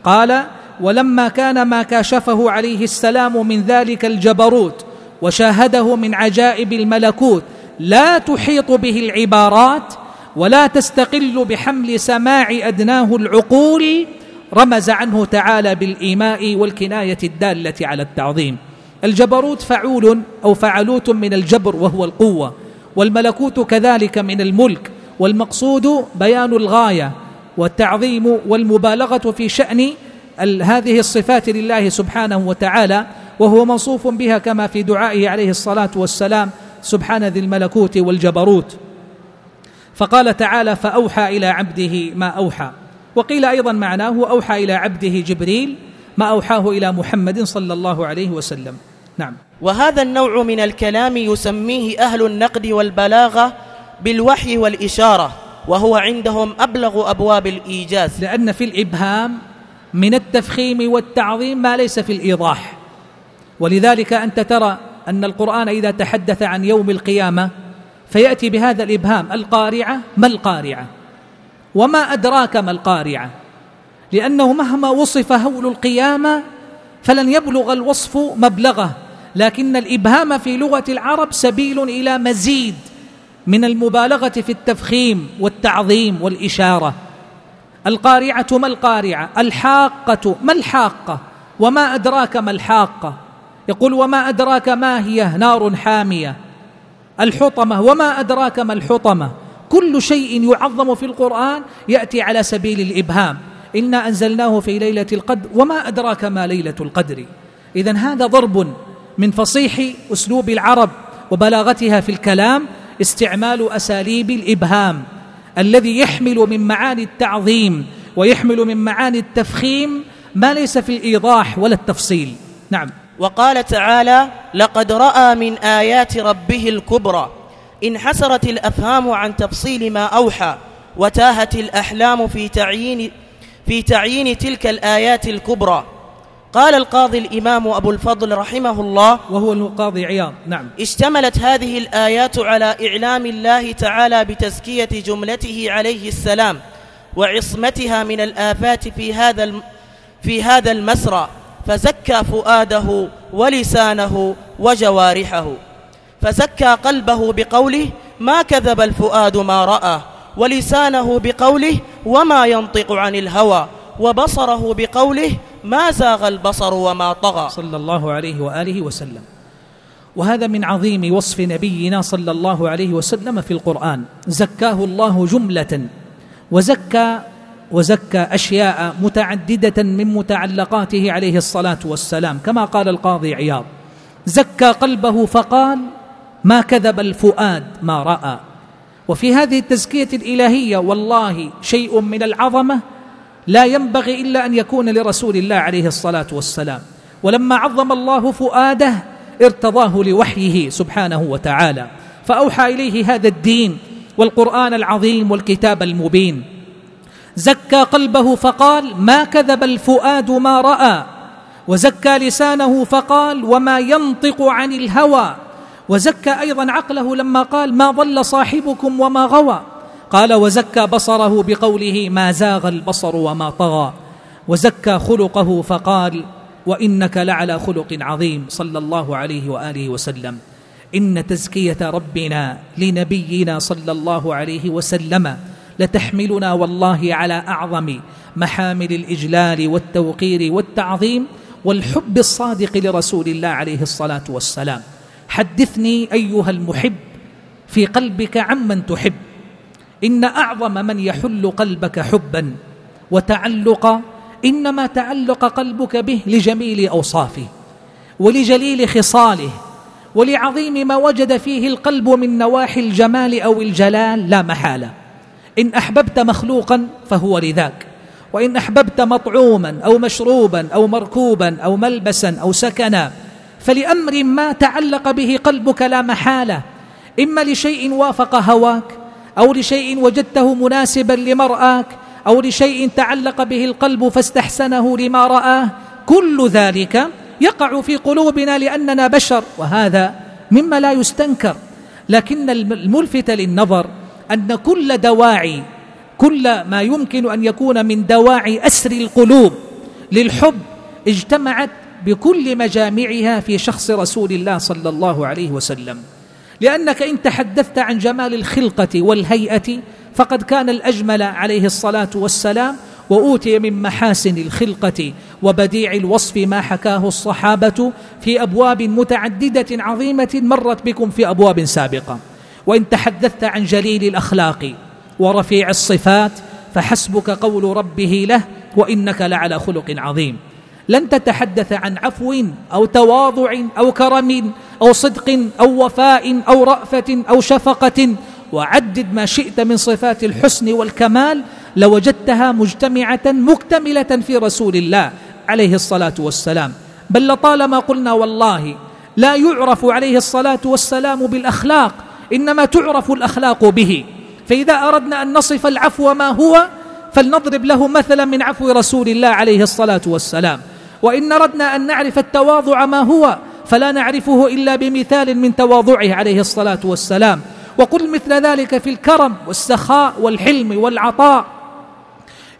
قال ولما كان ما كاشفه عليه السلام من ذلك الجبروت وشاهده من عجائب الملكوت لا تحيط به العبارات ولا تستقل بحمل سماع أدناه العقول رمز عنه تعالى بالإيماء والكناية الدالة على التعظيم. الجبروت فعول أو فعلوت من الجبر وهو القوة والملكوت كذلك من الملك والمقصود بيان الغاية والتعظيم والمبالغة في شأن هذه الصفات لله سبحانه وتعالى وهو موصوف بها كما في دعائه عليه الصلاة والسلام سبحان ذي الملكوت والجبروت. فقال تعالى فأوحى إلى عبده ما أوحى. وقيل أيضا معناه أوحى إلى عبده جبريل ما أوحاه إلى محمد صلى الله عليه وسلم. نعم. وهذا النوع من الكلام يسميه أهل النقد والبلاغة بالوحي والإشارة وهو عندهم أبلغ أبواب الإيجاز. لأن في الإبهام من التفخيم والتعظيم ما ليس في الإيضاح. ولذلك أنت ترى أن القرآن إذا تحدث عن يوم القيامة فيأتي بهذا الإبهام القارعة ما القارعة؟ وما أدراك ما القارعة؟ لأنه مهما وصف هول القيامة فلن يبلغ الوصف مبلغه لكن الإبهام في لغة العرب سبيل إلى مزيد من المبالغة في التفخيم والتعظيم والإشارة. القارعة ما القارعة؟ الحاقة ما الحاقة؟ وما أدراك ما الحاقة؟ يقول وما أدراك ما هي نار حامية؟ الحطمة. وما أدراك ما الحطمة؟ كل شيء يعظم في القرآن يأتي على سبيل الإبهام. إنا أنزلناه في ليلة القدر وما أدراك ما ليلة القدر. إذا هذا ضرب من فصيح أسلوب العرب وبلاغتها في الكلام استعمال أساليب الإبهام الذي يحمل من معاني التعظيم ويحمل من معاني التفخيم ما ليس في الإيضاح ولا التفصيل. نعم. وقال تعالى لقد رأى من آيات ربه الكبرى انحسرت الأفهام عن تفصيل ما أوحى وتاهت الأحلام في تعيين في تعيين تلك الآيات الكبرى. قال القاضي الإمام أبو الفضل رحمه الله وهو القاضي عياض. نعم. اشتملت هذه الآيات على إعلام الله تعالى بتزكية جملته عليه السلام وعصمتها من الآفات في هذا في هذا المسرى فزكى فؤاده ولسانه وجوارحه. فزكى قلبه بقوله ما كذب الفؤاد ما رأى ولسانه بقوله وما ينطق عن الهوى وبصره بقوله ما زاغ البصر وما طغى. صلى الله عليه وآله وسلم. وهذا من عظيم وصف نبينا صلى الله عليه وسلم في القرآن. زكاه الله جملة وزكى وزكى أشياء متعددة من متعلقاته عليه الصلاة والسلام. كما قال القاضي عياض زكى قلبه فقال ما كذب الفؤاد ما رأى. وفي هذه التزكية الإلهية والله شيء من العظمة لا ينبغي إلا أن يكون لرسول الله عليه الصلاة والسلام. ولما عظم الله فؤاده ارتضاه لوحيه سبحانه وتعالى. فأوحى إليه هذا الدين والقرآن العظيم والكتاب المبين. زكى قلبه فقال ما كذب الفؤاد ما رأى. وزكى لسانه فقال وما ينطق عن الهوى. وزكى أيضا عقله لما قال ما ضل صاحبكم وما غوى. قال وزكى بصره بقوله ما زاغ البصر وما طغى. وزكى خلقه فقال وإنك لعلى خلق عظيم صلى الله عليه وآله وسلم. إن تزكية ربنا لنبينا صلى الله عليه وسلم لتحملنا والله على أعظم محامل الإجلال والتوقير والتعظيم والحب الصادق لرسول الله عليه الصلاة والسلام. حدثني أيها المحب في قلبك عمن تحب. إن أعظم من يحل قلبك حبا وتعلقا إنما تعلق قلبك به لجميل أوصافه ولجليل خصاله ولعظيم ما وجد فيه القلب من نواحي الجمال أو الجلال لا محالة. إن أحببت مخلوقا فهو لذاك وإن أحببت مطعوما أو مشروبا أو مركوبا أو ملبسا أو سكنا فلأمر ما تعلق به قلبك لا محالة. إما لشيء وافق هواك أو لشيء وجدته مناسبا لمرآك أو لشيء تعلق به القلب فاستحسنه لما رآه. كل ذلك يقع في قلوبنا لأننا بشر وهذا مما لا يستنكر. لكن الملفت للنظر أن كل دواعي كل ما يمكن أن يكون من دواعي أسر القلوب للحب اجتمعت بكل مجامعها في شخص رسول الله صلى الله عليه وسلم. لأنك إن تحدثت عن جمال الخلقة والهيئة فقد كان الأجمل عليه الصلاة والسلام وأوتي من محاسن الخلقة وبديع الوصف ما حكاه الصحابة في أبواب متعددة عظيمة مرت بكم في أبواب سابقة. وإن تحدثت عن جليل الأخلاق ورفيع الصفات فحسبك قول ربه له وإنك لعلى خلق عظيم. لن تتحدث عن عفو أو تواضع أو كرم أو صدق أو وفاء أو رأفة أو شفقة. وعدد ما شئت من صفات الحسن والكمال لوجدتها مجتمعة مكتملة في رسول الله عليه الصلاة والسلام. بل لطالما قلنا والله لا يعرف عليه الصلاة والسلام بالأخلاق إنما تعرف الأخلاق به. فإذا أردنا أن نصف العفو ما هو فلنضرب له مثلا من عفو رسول الله عليه الصلاة والسلام. وإن أردنا أن نعرف التواضع ما هو فلا نعرفه إلا بمثال من تواضعه عليه الصلاة والسلام. وقل مثل ذلك في الكرم والسخاء والحلم والعطاء.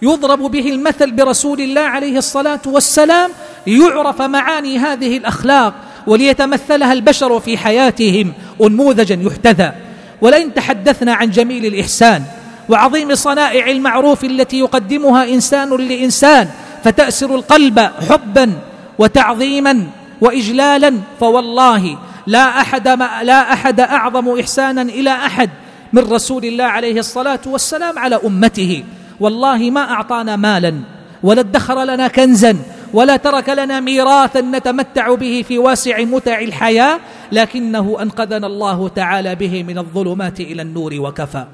يضرب به المثل برسول الله عليه الصلاة والسلام ليعرف معاني هذه الأخلاق وليتمثلها البشر في حياتهم أنموذجا يحتذى. ولئن تحدثنا عن جميل الإحسان وعظيم صنائع المعروف التي يقدمها إنسان لإنسان فتأسر القلب حبا وتعظيما وإجلالا فوالله لا أحد, ما لا أحد أعظم إحسانا إلى أحد من رسول الله عليه الصلاة والسلام على أمته. والله ما أعطانا مالا ولا ادخر لنا كنزا ولا ترك لنا ميراثا نتمتع به في واسع متع الحياة لكنه أنقذنا الله تعالى به من الظلمات إلى النور وكفى.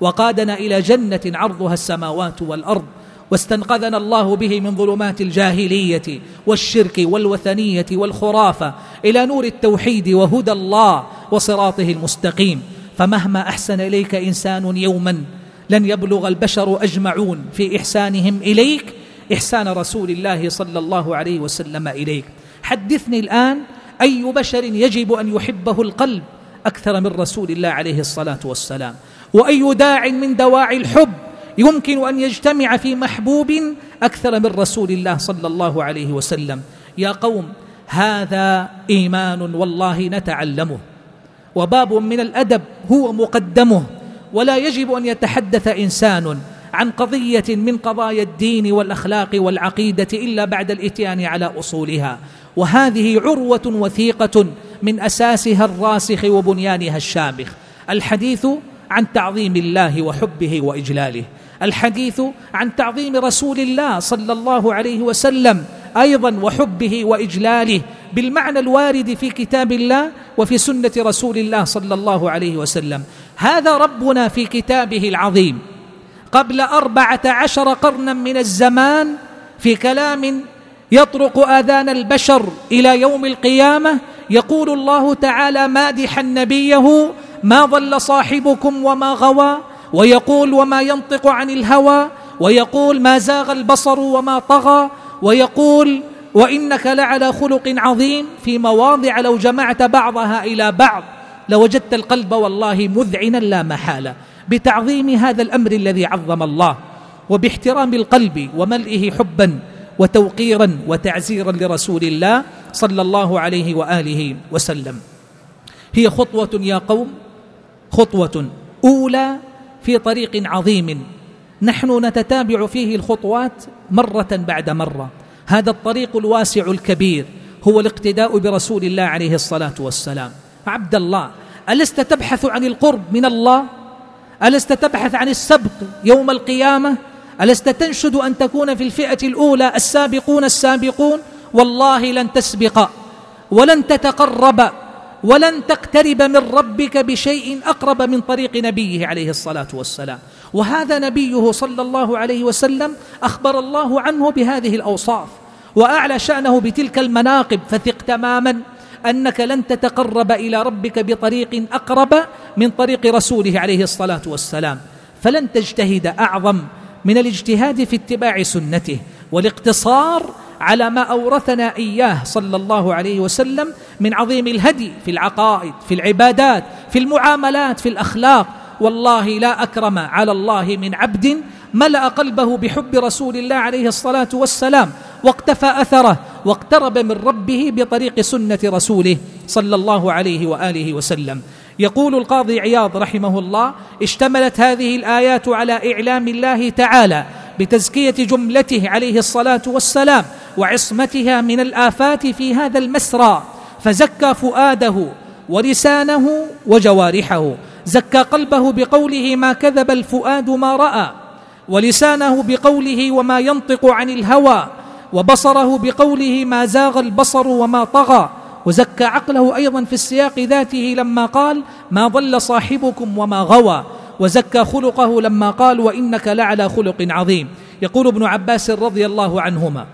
وقادنا إلى جنة عرضها السماوات والأرض. واستنقذنا الله به من ظلمات الجاهلية والشرك والوثنية والخرافة إلى نور التوحيد وهدى الله وصراطه المستقيم. فمهما أحسن إليك إنسان يوما لن يبلغ البشر أجمعون في إحسانهم إليك. إحسان رسول الله صلى الله عليه وسلم إليك. حدثني الآن أي بشر يجب أن يحبه القلب أكثر من رسول الله عليه الصلاة والسلام؟ وأي داع من دواعي الحب يمكن أن يجتمع في محبوب أكثر من رسول الله صلى الله عليه وسلم. يا قوم هذا إيمان والله نتعلمه. وباب من الأدب هو مقدمه. ولا يجب أن يتحدث إنسان عن قضية من قضايا الدين والأخلاق والعقيدة إلا بعد الإتيان على أصولها. وهذه عروة وثيقة من أساسها الراسخ وبنيانها الشامخ. الحديث عن تعظيم الله وحبه وإجلاله. الحديث عن تعظيم رسول الله صلى الله عليه وسلم أيضا وحبه وإجلاله بالمعنى الوارد في كتاب الله وفي سنة رسول الله صلى الله عليه وسلم. هذا ربنا في كتابه العظيم. قبل أربعة عشر قرنا من الزمان في كلام يطرق آذان البشر إلى يوم القيامة يقول الله تعالى مادحا نبيه ما ضل صاحبكم وما غوى ويقول وما ينطق عن الهوى ويقول ما زاغ البصر وما طغى ويقول وإنك لعلى خلق عظيم في مواضع لو جمعت بعضها إلى بعض لوجدت القلب والله مذعنا لا محالة. بتعظيم هذا الأمر الذي عظم الله وباحترام القلب وملئه حبا وتوقيرا وتعزيرا لرسول الله صلى الله عليه وآله وسلم. هي خطوة يا قوم خطوة أولى في طريق عظيم. نحن نتتابع فيه الخطوات مرة بعد مرة. هذا الطريق الواسع الكبير هو الاقتداء برسول الله عليه الصلاة والسلام. عبد الله ألست تبحث عن القرب من الله؟ ألست تبحث عن السبق يوم القيامة؟ ألست تنشد أن تكون في الفئة الأولى السابقون السابقون؟ والله لن تسبق ولن تتقرب. ولن تقترب من ربك بشيء أقرب من طريق نبيه عليه الصلاة والسلام. وهذا نبيه صلى الله عليه وسلم أخبر الله عنه بهذه الأوصاف. وأعلى شأنه بتلك المناقب فثق تماما أنك لن تتقرب إلى ربك بطريق أقرب من طريق رسوله عليه الصلاة والسلام. فلن تجتهد أعظم من الاجتهاد في اتباع سنته. والاقتصار على ما أورثنا إياه صلى الله عليه وسلم من عظيم الهدي في العقائد في العبادات في المعاملات في الأخلاق. والله لا أكرم على الله من عبد ملأ قلبه بحب رسول الله عليه الصلاة والسلام واقتفى أثره واقترب من ربه بطريق سنة رسوله صلى الله عليه وآله وسلم. يقول القاضي عياض رحمه الله اشتملت هذه الآيات على إعلام الله تعالى بتزكية جملته عليه الصلاة والسلام وعصمتها من الآفات في هذا المسرى فزكى فؤاده ولسانه وجوارحه. زكى قلبه بقوله ما كذب الفؤاد ما رأى ولسانه بقوله وما ينطق عن الهوى وبصره بقوله ما زاغ البصر وما طغى. وزكى عقله أيضا في السياق ذاته لما قال ما ضل صاحبكم وما غوى. وزكى خلقه لما قال وإنك لعلى خلق عظيم. يقول ابن عباس رضي الله عنهما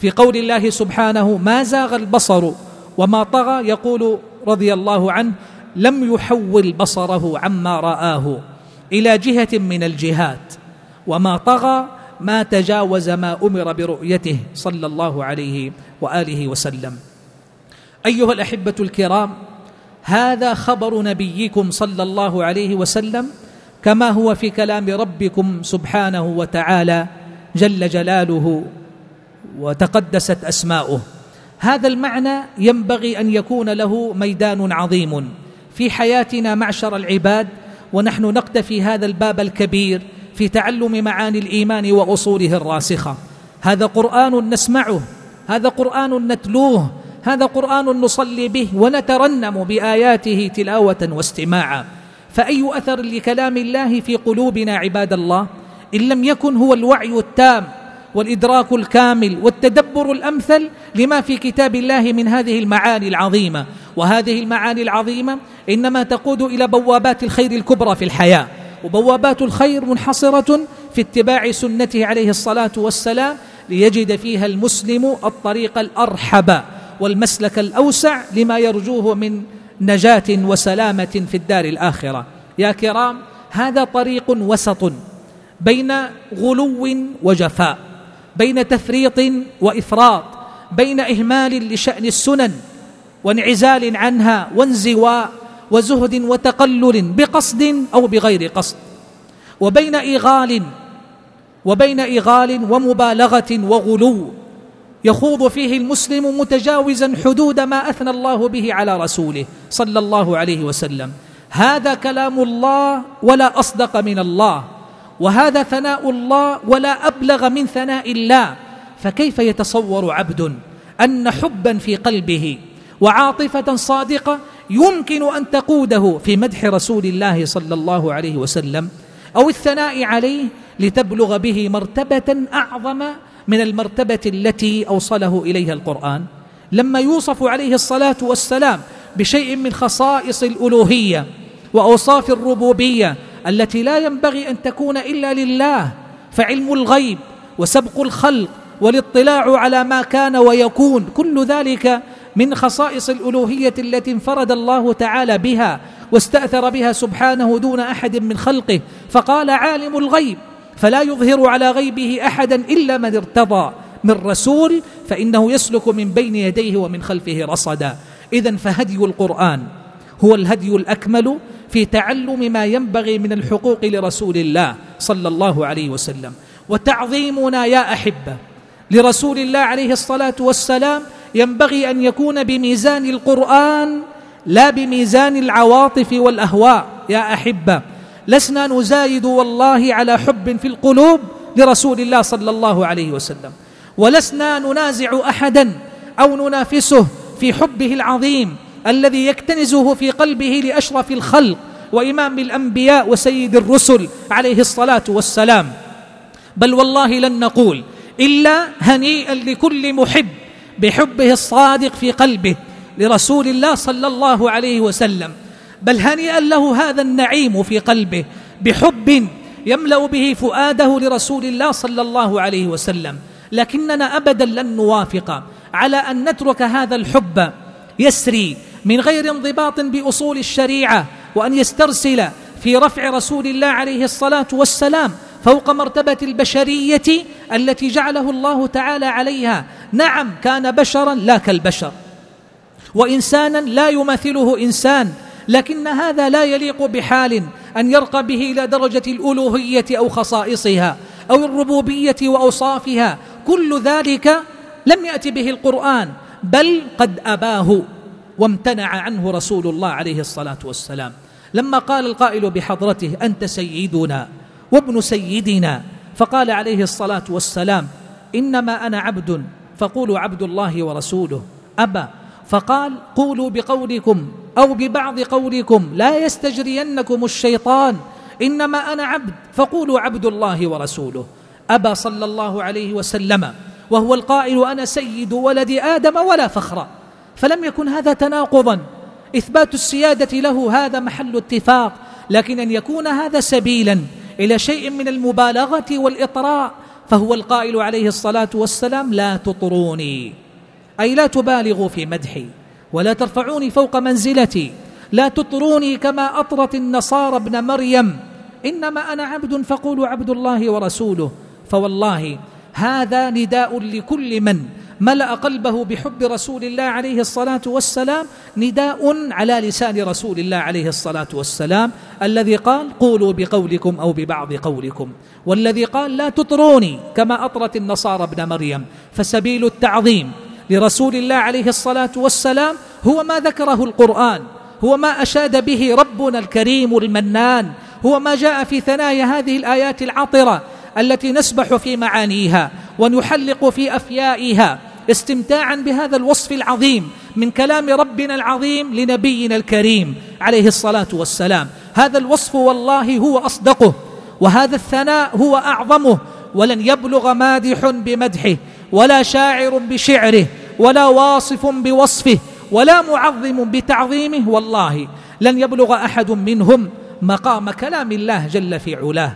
في قول الله سبحانه ما زاغ البصر وما طغى يقول رضي الله عنه لم يحول بصره عما رآه إلى جهة من الجهات وما طغى ما تجاوز ما أمر برؤيته صلى الله عليه وآله وسلم. أيها الأحبة الكرام هذا خبر نبيكم صلى الله عليه وسلم كما هو في كلام ربكم سبحانه وتعالى جل جلاله وتقدست أسماؤه. هذا المعنى ينبغي أن يكون له ميدان عظيم في حياتنا معشر العباد ونحن نقتفي هذا الباب الكبير في تعلم معاني الإيمان وأصوله الراسخة. هذا قرآن نسمعه هذا قرآن نتلوه هذا قرآن نصلي به ونترنم بآياته تلاوة واستماعا فأي أثر لكلام الله في قلوبنا عباد الله؟ إن لم يكن هو الوعي التام والإدراك الكامل والتدبر الأمثل لما في كتاب الله من هذه المعاني العظيمة. وهذه المعاني العظيمة إنما تقود إلى بوابات الخير الكبرى في الحياة. وبوابات الخير منحصرة في اتباع سنته عليه الصلاة والسلام ليجد فيها المسلم الطريق الأرحب والمسلك الأوسع لما يرجوه من نجاة وسلامة في الدار الآخرة. يا كرام هذا طريق وسط بين غلو وجفاء. بين تفريط وإفراط بين إهمال لشأن السنن وانعزال عنها وانزواء وزهد وتقلل بقصد أو بغير قصد وبين إغال وبين إغال ومبالغة وغلو يخوض فيه المسلم متجاوزا حدود ما أثنى الله به على رسوله صلى الله عليه وسلم. هذا كلام الله ولا أصدق من الله. وهذا ثناء الله ولا أبلغ من ثناء الله. فكيف يتصور عبد أن حبا في قلبه وعاطفة صادقة يمكن أن تقوده في مدح رسول الله صلى الله عليه وسلم؟ أو الثناء عليه لتبلغ به مرتبة أعظم من المرتبة التي أوصله إليها القرآن؟ لما يوصف عليه الصلاة والسلام بشيء من خصائص الألوهية وأوصاف الربوبية التي لا ينبغي أن تكون إلا لله فعلم الغيب وسبق الخلق والاطلاع على ما كان ويكون كل ذلك من خصائص الألوهية التي انفرد الله تعالى بها واستأثر بها سبحانه دون أحد من خلقه. فقال عالم الغيب فلا يظهر على غيبه أحدا إلا من ارتضى من رسول فإنه يسلك من بين يديه ومن خلفه رصدا. إذا فهدي القرآن هو الهدي الأكمل في تعلم ما ينبغي من الحقوق لرسول الله صلى الله عليه وسلم. وتعظيمنا يا أحبة لرسول الله عليه الصلاة والسلام ينبغي أن يكون بميزان القرآن لا بميزان العواطف والأهواء. يا أحبة لسنا نزايد والله على حب في القلوب لرسول الله صلى الله عليه وسلم. ولسنا ننازع أحدا أو ننافسه في حبه العظيم. الذي يكتنزه في قلبه لأشرف الخلق وإمام الأنبياء وسيد الرسل عليه الصلاة والسلام. بل والله لن نقول إلا هنيئا لكل محب بحبه الصادق في قلبه لرسول الله صلى الله عليه وسلم. بل هنيئا له هذا النعيم في قلبه بحب يملأ به فؤاده لرسول الله صلى الله عليه وسلم. لكننا ابدا لن نوافق على أن نترك هذا الحب يسري من غير انضباط بأصول الشريعة وأن يسترسل في رفع رسول الله عليه الصلاة والسلام فوق مرتبة البشرية التي جعله الله تعالى عليها. نعم كان بشرا لا كالبشر. وانسانا لا يماثله إنسان لكن هذا لا يليق بحال أن يرقى به إلى درجة الألوهية أو خصائصها أو الربوبية وأوصافها. كل ذلك لم يأتي به القرآن بل قد أباه. وامتنع عنه رسول الله عليه الصلاة والسلام. لما قال القائل بحضرته أنت سيدنا وابن سيدنا. فقال عليه الصلاة والسلام إنما أنا عبد فقولوا عبد الله ورسوله. أبى فقال قولوا بقولكم أو ببعض قولكم لا يستجرينكم الشيطان. إنما أنا عبد فقولوا عبد الله ورسوله. أبى صلى الله عليه وسلم وهو القائل أنا سيد ولد آدم ولا فخر. فلم يكن هذا تناقضا. إثبات السيادة له هذا محل اتفاق لكن أن يكون هذا سبيلا إلى شيء من المبالغة والإطراء فهو القائل عليه الصلاة والسلام لا تطروني. أي لا تبالغوا في مدحي ولا ترفعوني فوق منزلتي. لا تطروني كما أطرت النصارى ابن مريم. إنما أنا عبد فقولوا عبد الله ورسوله. فوالله هذا نداء لكل من ملأ قلبه بحب رسول الله عليه الصلاة والسلام نداء على لسان رسول الله عليه الصلاة والسلام الذي قال قولوا بقولكم أو ببعض قولكم والذي قال لا تطروني كما أطرت النصارى ابن مريم. فسبيل التعظيم لرسول الله عليه الصلاة والسلام هو ما ذكره القرآن هو ما أشاد به ربنا الكريم المنان هو ما جاء في ثنايا هذه الآيات العطرة التي نسبح في معانيها ونحلق في أفيائها. استمتاعا بهذا الوصف العظيم من كلام ربنا العظيم لنبينا الكريم عليه الصلاة والسلام. هذا الوصف والله هو أصدقه وهذا الثناء هو أعظمه ولن يبلغ مادح بمدحه ولا شاعر بشعره ولا واصف بوصفه ولا معظم بتعظيمه. والله لن يبلغ أحد منهم مقام كلام الله جل في علاه.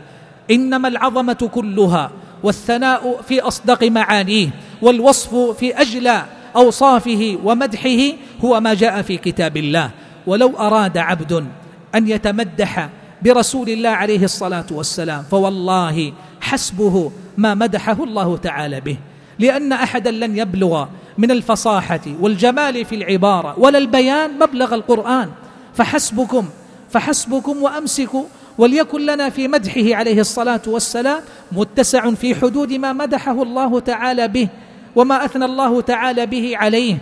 إنما العظمة كلها والثناء في أصدق معانيه والوصف في اجلى أوصافه ومدحه هو ما جاء في كتاب الله. ولو أراد عبد أن يتمدح برسول الله عليه الصلاة والسلام فوالله حسبه ما مدحه الله تعالى به. لأن أحدا لن يبلغ من الفصاحة والجمال في العبارة ولا البيان مبلغ القرآن. فحسبكم فحسبكم وأمسكوا وليكن لنا في مدحه عليه الصلاة والسلام متسع في حدود ما مدحه الله تعالى به. وما أثنى الله تعالى به عليه.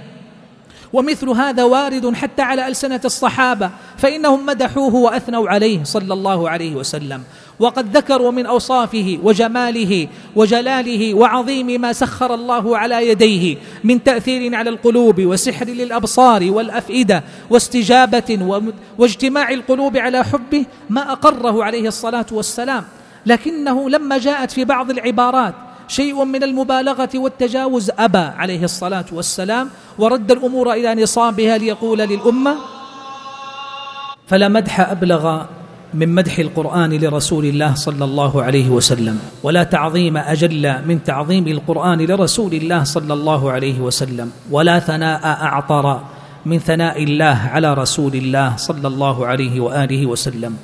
ومثل هذا وارد حتى على ألسنة الصحابة فإنهم مدحوه وأثنوا عليه صلى الله عليه وسلم. وقد ذكروا من أوصافه وجماله وجلاله وعظيم ما سخر الله على يديه من تأثير على القلوب وسحر للأبصار والأفئدة واستجابة واجتماع القلوب على حبه ما أقره عليه الصلاة والسلام. لكنه لما جاءت في بعض العبارات شيء من المبالغة والتجاوز أبى عليه الصلاة والسلام ورد الأمور إلى نصابها ليقول للأمة فلا مدح أبلغ من مدح القرآن لرسول الله صلى الله عليه وسلم ولا تعظيم أجل من تعظيم القرآن لرسول الله صلى الله عليه وسلم ولا ثناء أعطر من ثناء الله على رسول الله صلى الله عليه وآله وسلم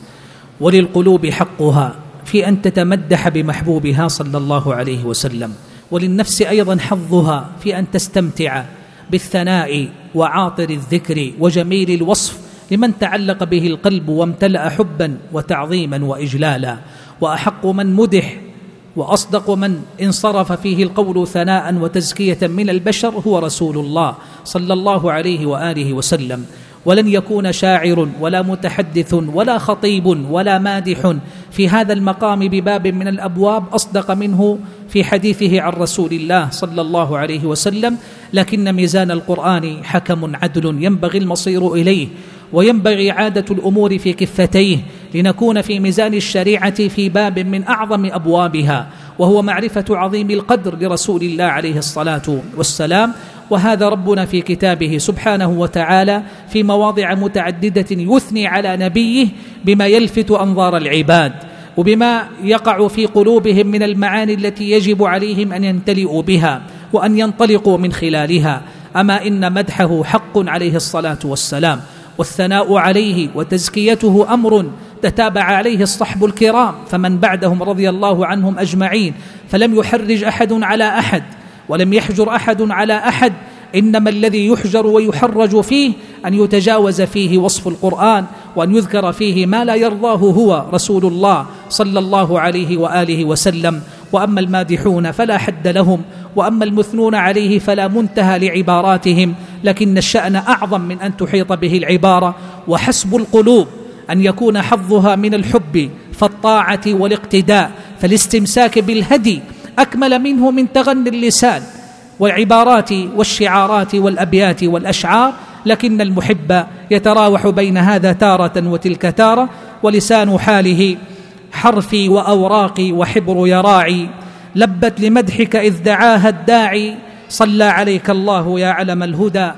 وللقلوب حقها في أن تتمدح بمحبوبها صلى الله عليه وسلم. وللنفس أيضا حظها في أن تستمتع بالثناء وعاطر الذكر وجميل الوصف لمن تعلق به القلب وامتلأ حبا وتعظيما واجلالا. وأحق من مدح وأصدق من انصرف فيه القول ثناء وتزكية من البشر هو رسول الله صلى الله عليه وآله وسلم. ولن يكون شاعر ولا متحدث ولا خطيب ولا مادح في هذا المقام بباب من الأبواب أصدق منه في حديثه عن رسول الله صلى الله عليه وسلم لكن ميزان القرآن حكم عدل ينبغي المصير إليه وينبغي عادة الأمور في كفتيه لنكون في ميزان الشريعة في باب من أعظم أبوابها وهو معرفة عظيم القدر لرسول الله عليه الصلاة والسلام وهذا ربنا في كتابه سبحانه وتعالى في مواضع متعددة يثني على نبيه بما يلفت أنظار العباد وبما يقع في قلوبهم من المعاني التي يجب عليهم أن يمتلئوا بها وأن ينطلقوا من خلالها. أما إن مدحه حق عليه الصلاة والسلام والثناء عليه وتزكيته أمر تتابع عليه الصحب الكرام فمن بعدهم رضي الله عنهم أجمعين فلم يحرج أحد على أحد. ولم يحجر أحد على أحد. إنما الذي يحجر ويحرج فيه أن يتجاوز فيه وصف القرآن وأن يذكر فيه ما لا يرضاه هو رسول الله صلى الله عليه وآله وسلم. وأما المادحون فلا حد لهم وأما المثنون عليه فلا منتهى لعباراتهم. لكن الشأن أعظم من أن تحيط به العبارة. وحسب القلوب أن يكون حظها من الحب فالطاعه والاقتداء فالاستمساك بالهدي أكمل منه من تغني اللسان والعبارات والشعارات والأبيات والأشعار لكن المحب يتراوح بين هذا تارة وتلك تارة ولسان حاله حرفي وأوراقي وحبر يراعي لبت لمدحك إذ دعاها الداعي صلى عليك الله يا علم الهدى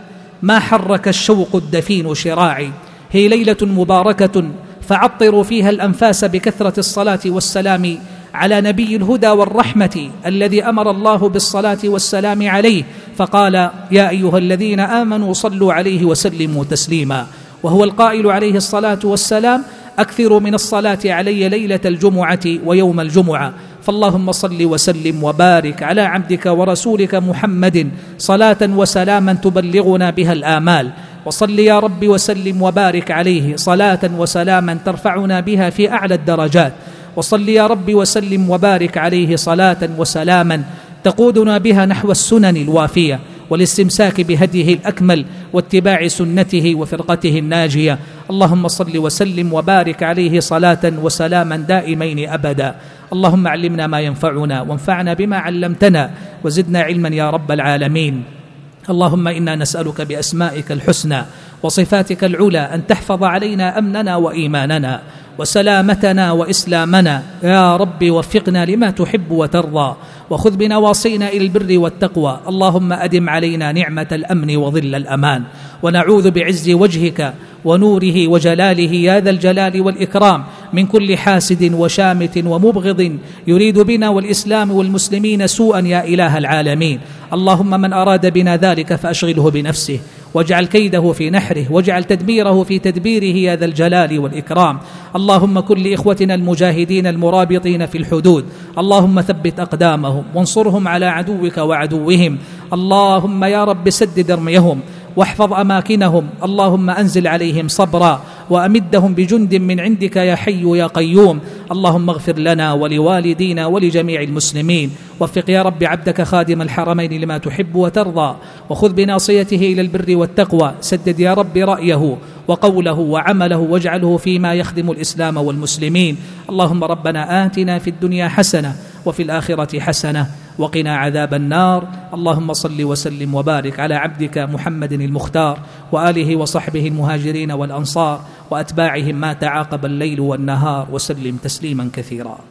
ما حرك الشوق الدفين شراعي. هي ليلة مباركة فعطروا فيها الأنفاس بكثرة الصلاة والسلام على نبي الهدى والرحمة الذي أمر الله بالصلاة والسلام عليه فقال يا أيها الذين آمنوا صلوا عليه وسلموا تسليما. وهو القائل عليه الصلاة والسلام أكثروا من الصلاة علي ليلة الجمعة ويوم الجمعة فاللهم صل وسلم وبارك على عبدك ورسولك محمد صلاة وسلاما تبلغنا بها الآمال وصل يا رب وسلم وبارك عليه صلاة وسلاما ترفعنا بها في أعلى الدرجات وصل يا رب وسلم وبارك عليه صلاة وسلاما تقودنا بها نحو السنن الوافية والاستمساك بهديه الأكمل واتباع سنته وفرقته الناجية. اللهم صل وسلم وبارك عليه صلاة وسلاما دائمين أبدا. اللهم علمنا ما ينفعنا وانفعنا بما علمتنا وزدنا علما يا رب العالمين. اللهم إنا نسألك بأسمائك الحسنى وصفاتك العلى أن تحفظ علينا أمننا وإيماننا وسلامتنا وإسلامنا. يا رب وفقنا لما تحب وترضى وخذ بنواصينا إلى البر والتقوى. اللهم أدم علينا نعمة الأمن وظل الأمان. ونعوذ بعز وجهك ونوره وجلاله يا ذا الجلال والإكرام. من كل حاسد وشامت ومبغض يريد بنا والإسلام والمسلمين سوءا يا إله العالمين. اللهم من أراد بنا ذلك فأشغله بنفسه. واجعل كيده في نحره واجعل تدبيره في تدبيره يا ذا الجلال والإكرام. اللهم كن لإخوتنا المجاهدين المرابطين في الحدود. اللهم ثبت أقدامهم وانصرهم على عدوك وعدوهم. اللهم يا رب سدد رميهم واحفظ أماكنهم. اللهم أنزل عليهم صبرا وأمدهم بجند من عندك يا حي يا قيوم. اللهم اغفر لنا ولوالدينا ولجميع المسلمين. وفق يا رب عبدك خادم الحرمين لما تحب وترضى. وخذ بناصيته إلى البر والتقوى. سدد يا رب رأيه وقوله وعمله واجعله فيما يخدم الإسلام والمسلمين. اللهم ربنا آتنا في الدنيا حسنة وفي الآخرة حسنة وقنا عذاب النار. اللهم صل وسلم وبارك على عبدك محمد المختار وآله وصحبه المهاجرين والأنصار وأتباعهم ما تعاقب الليل والنهار. وسلم تسليما كثيرا.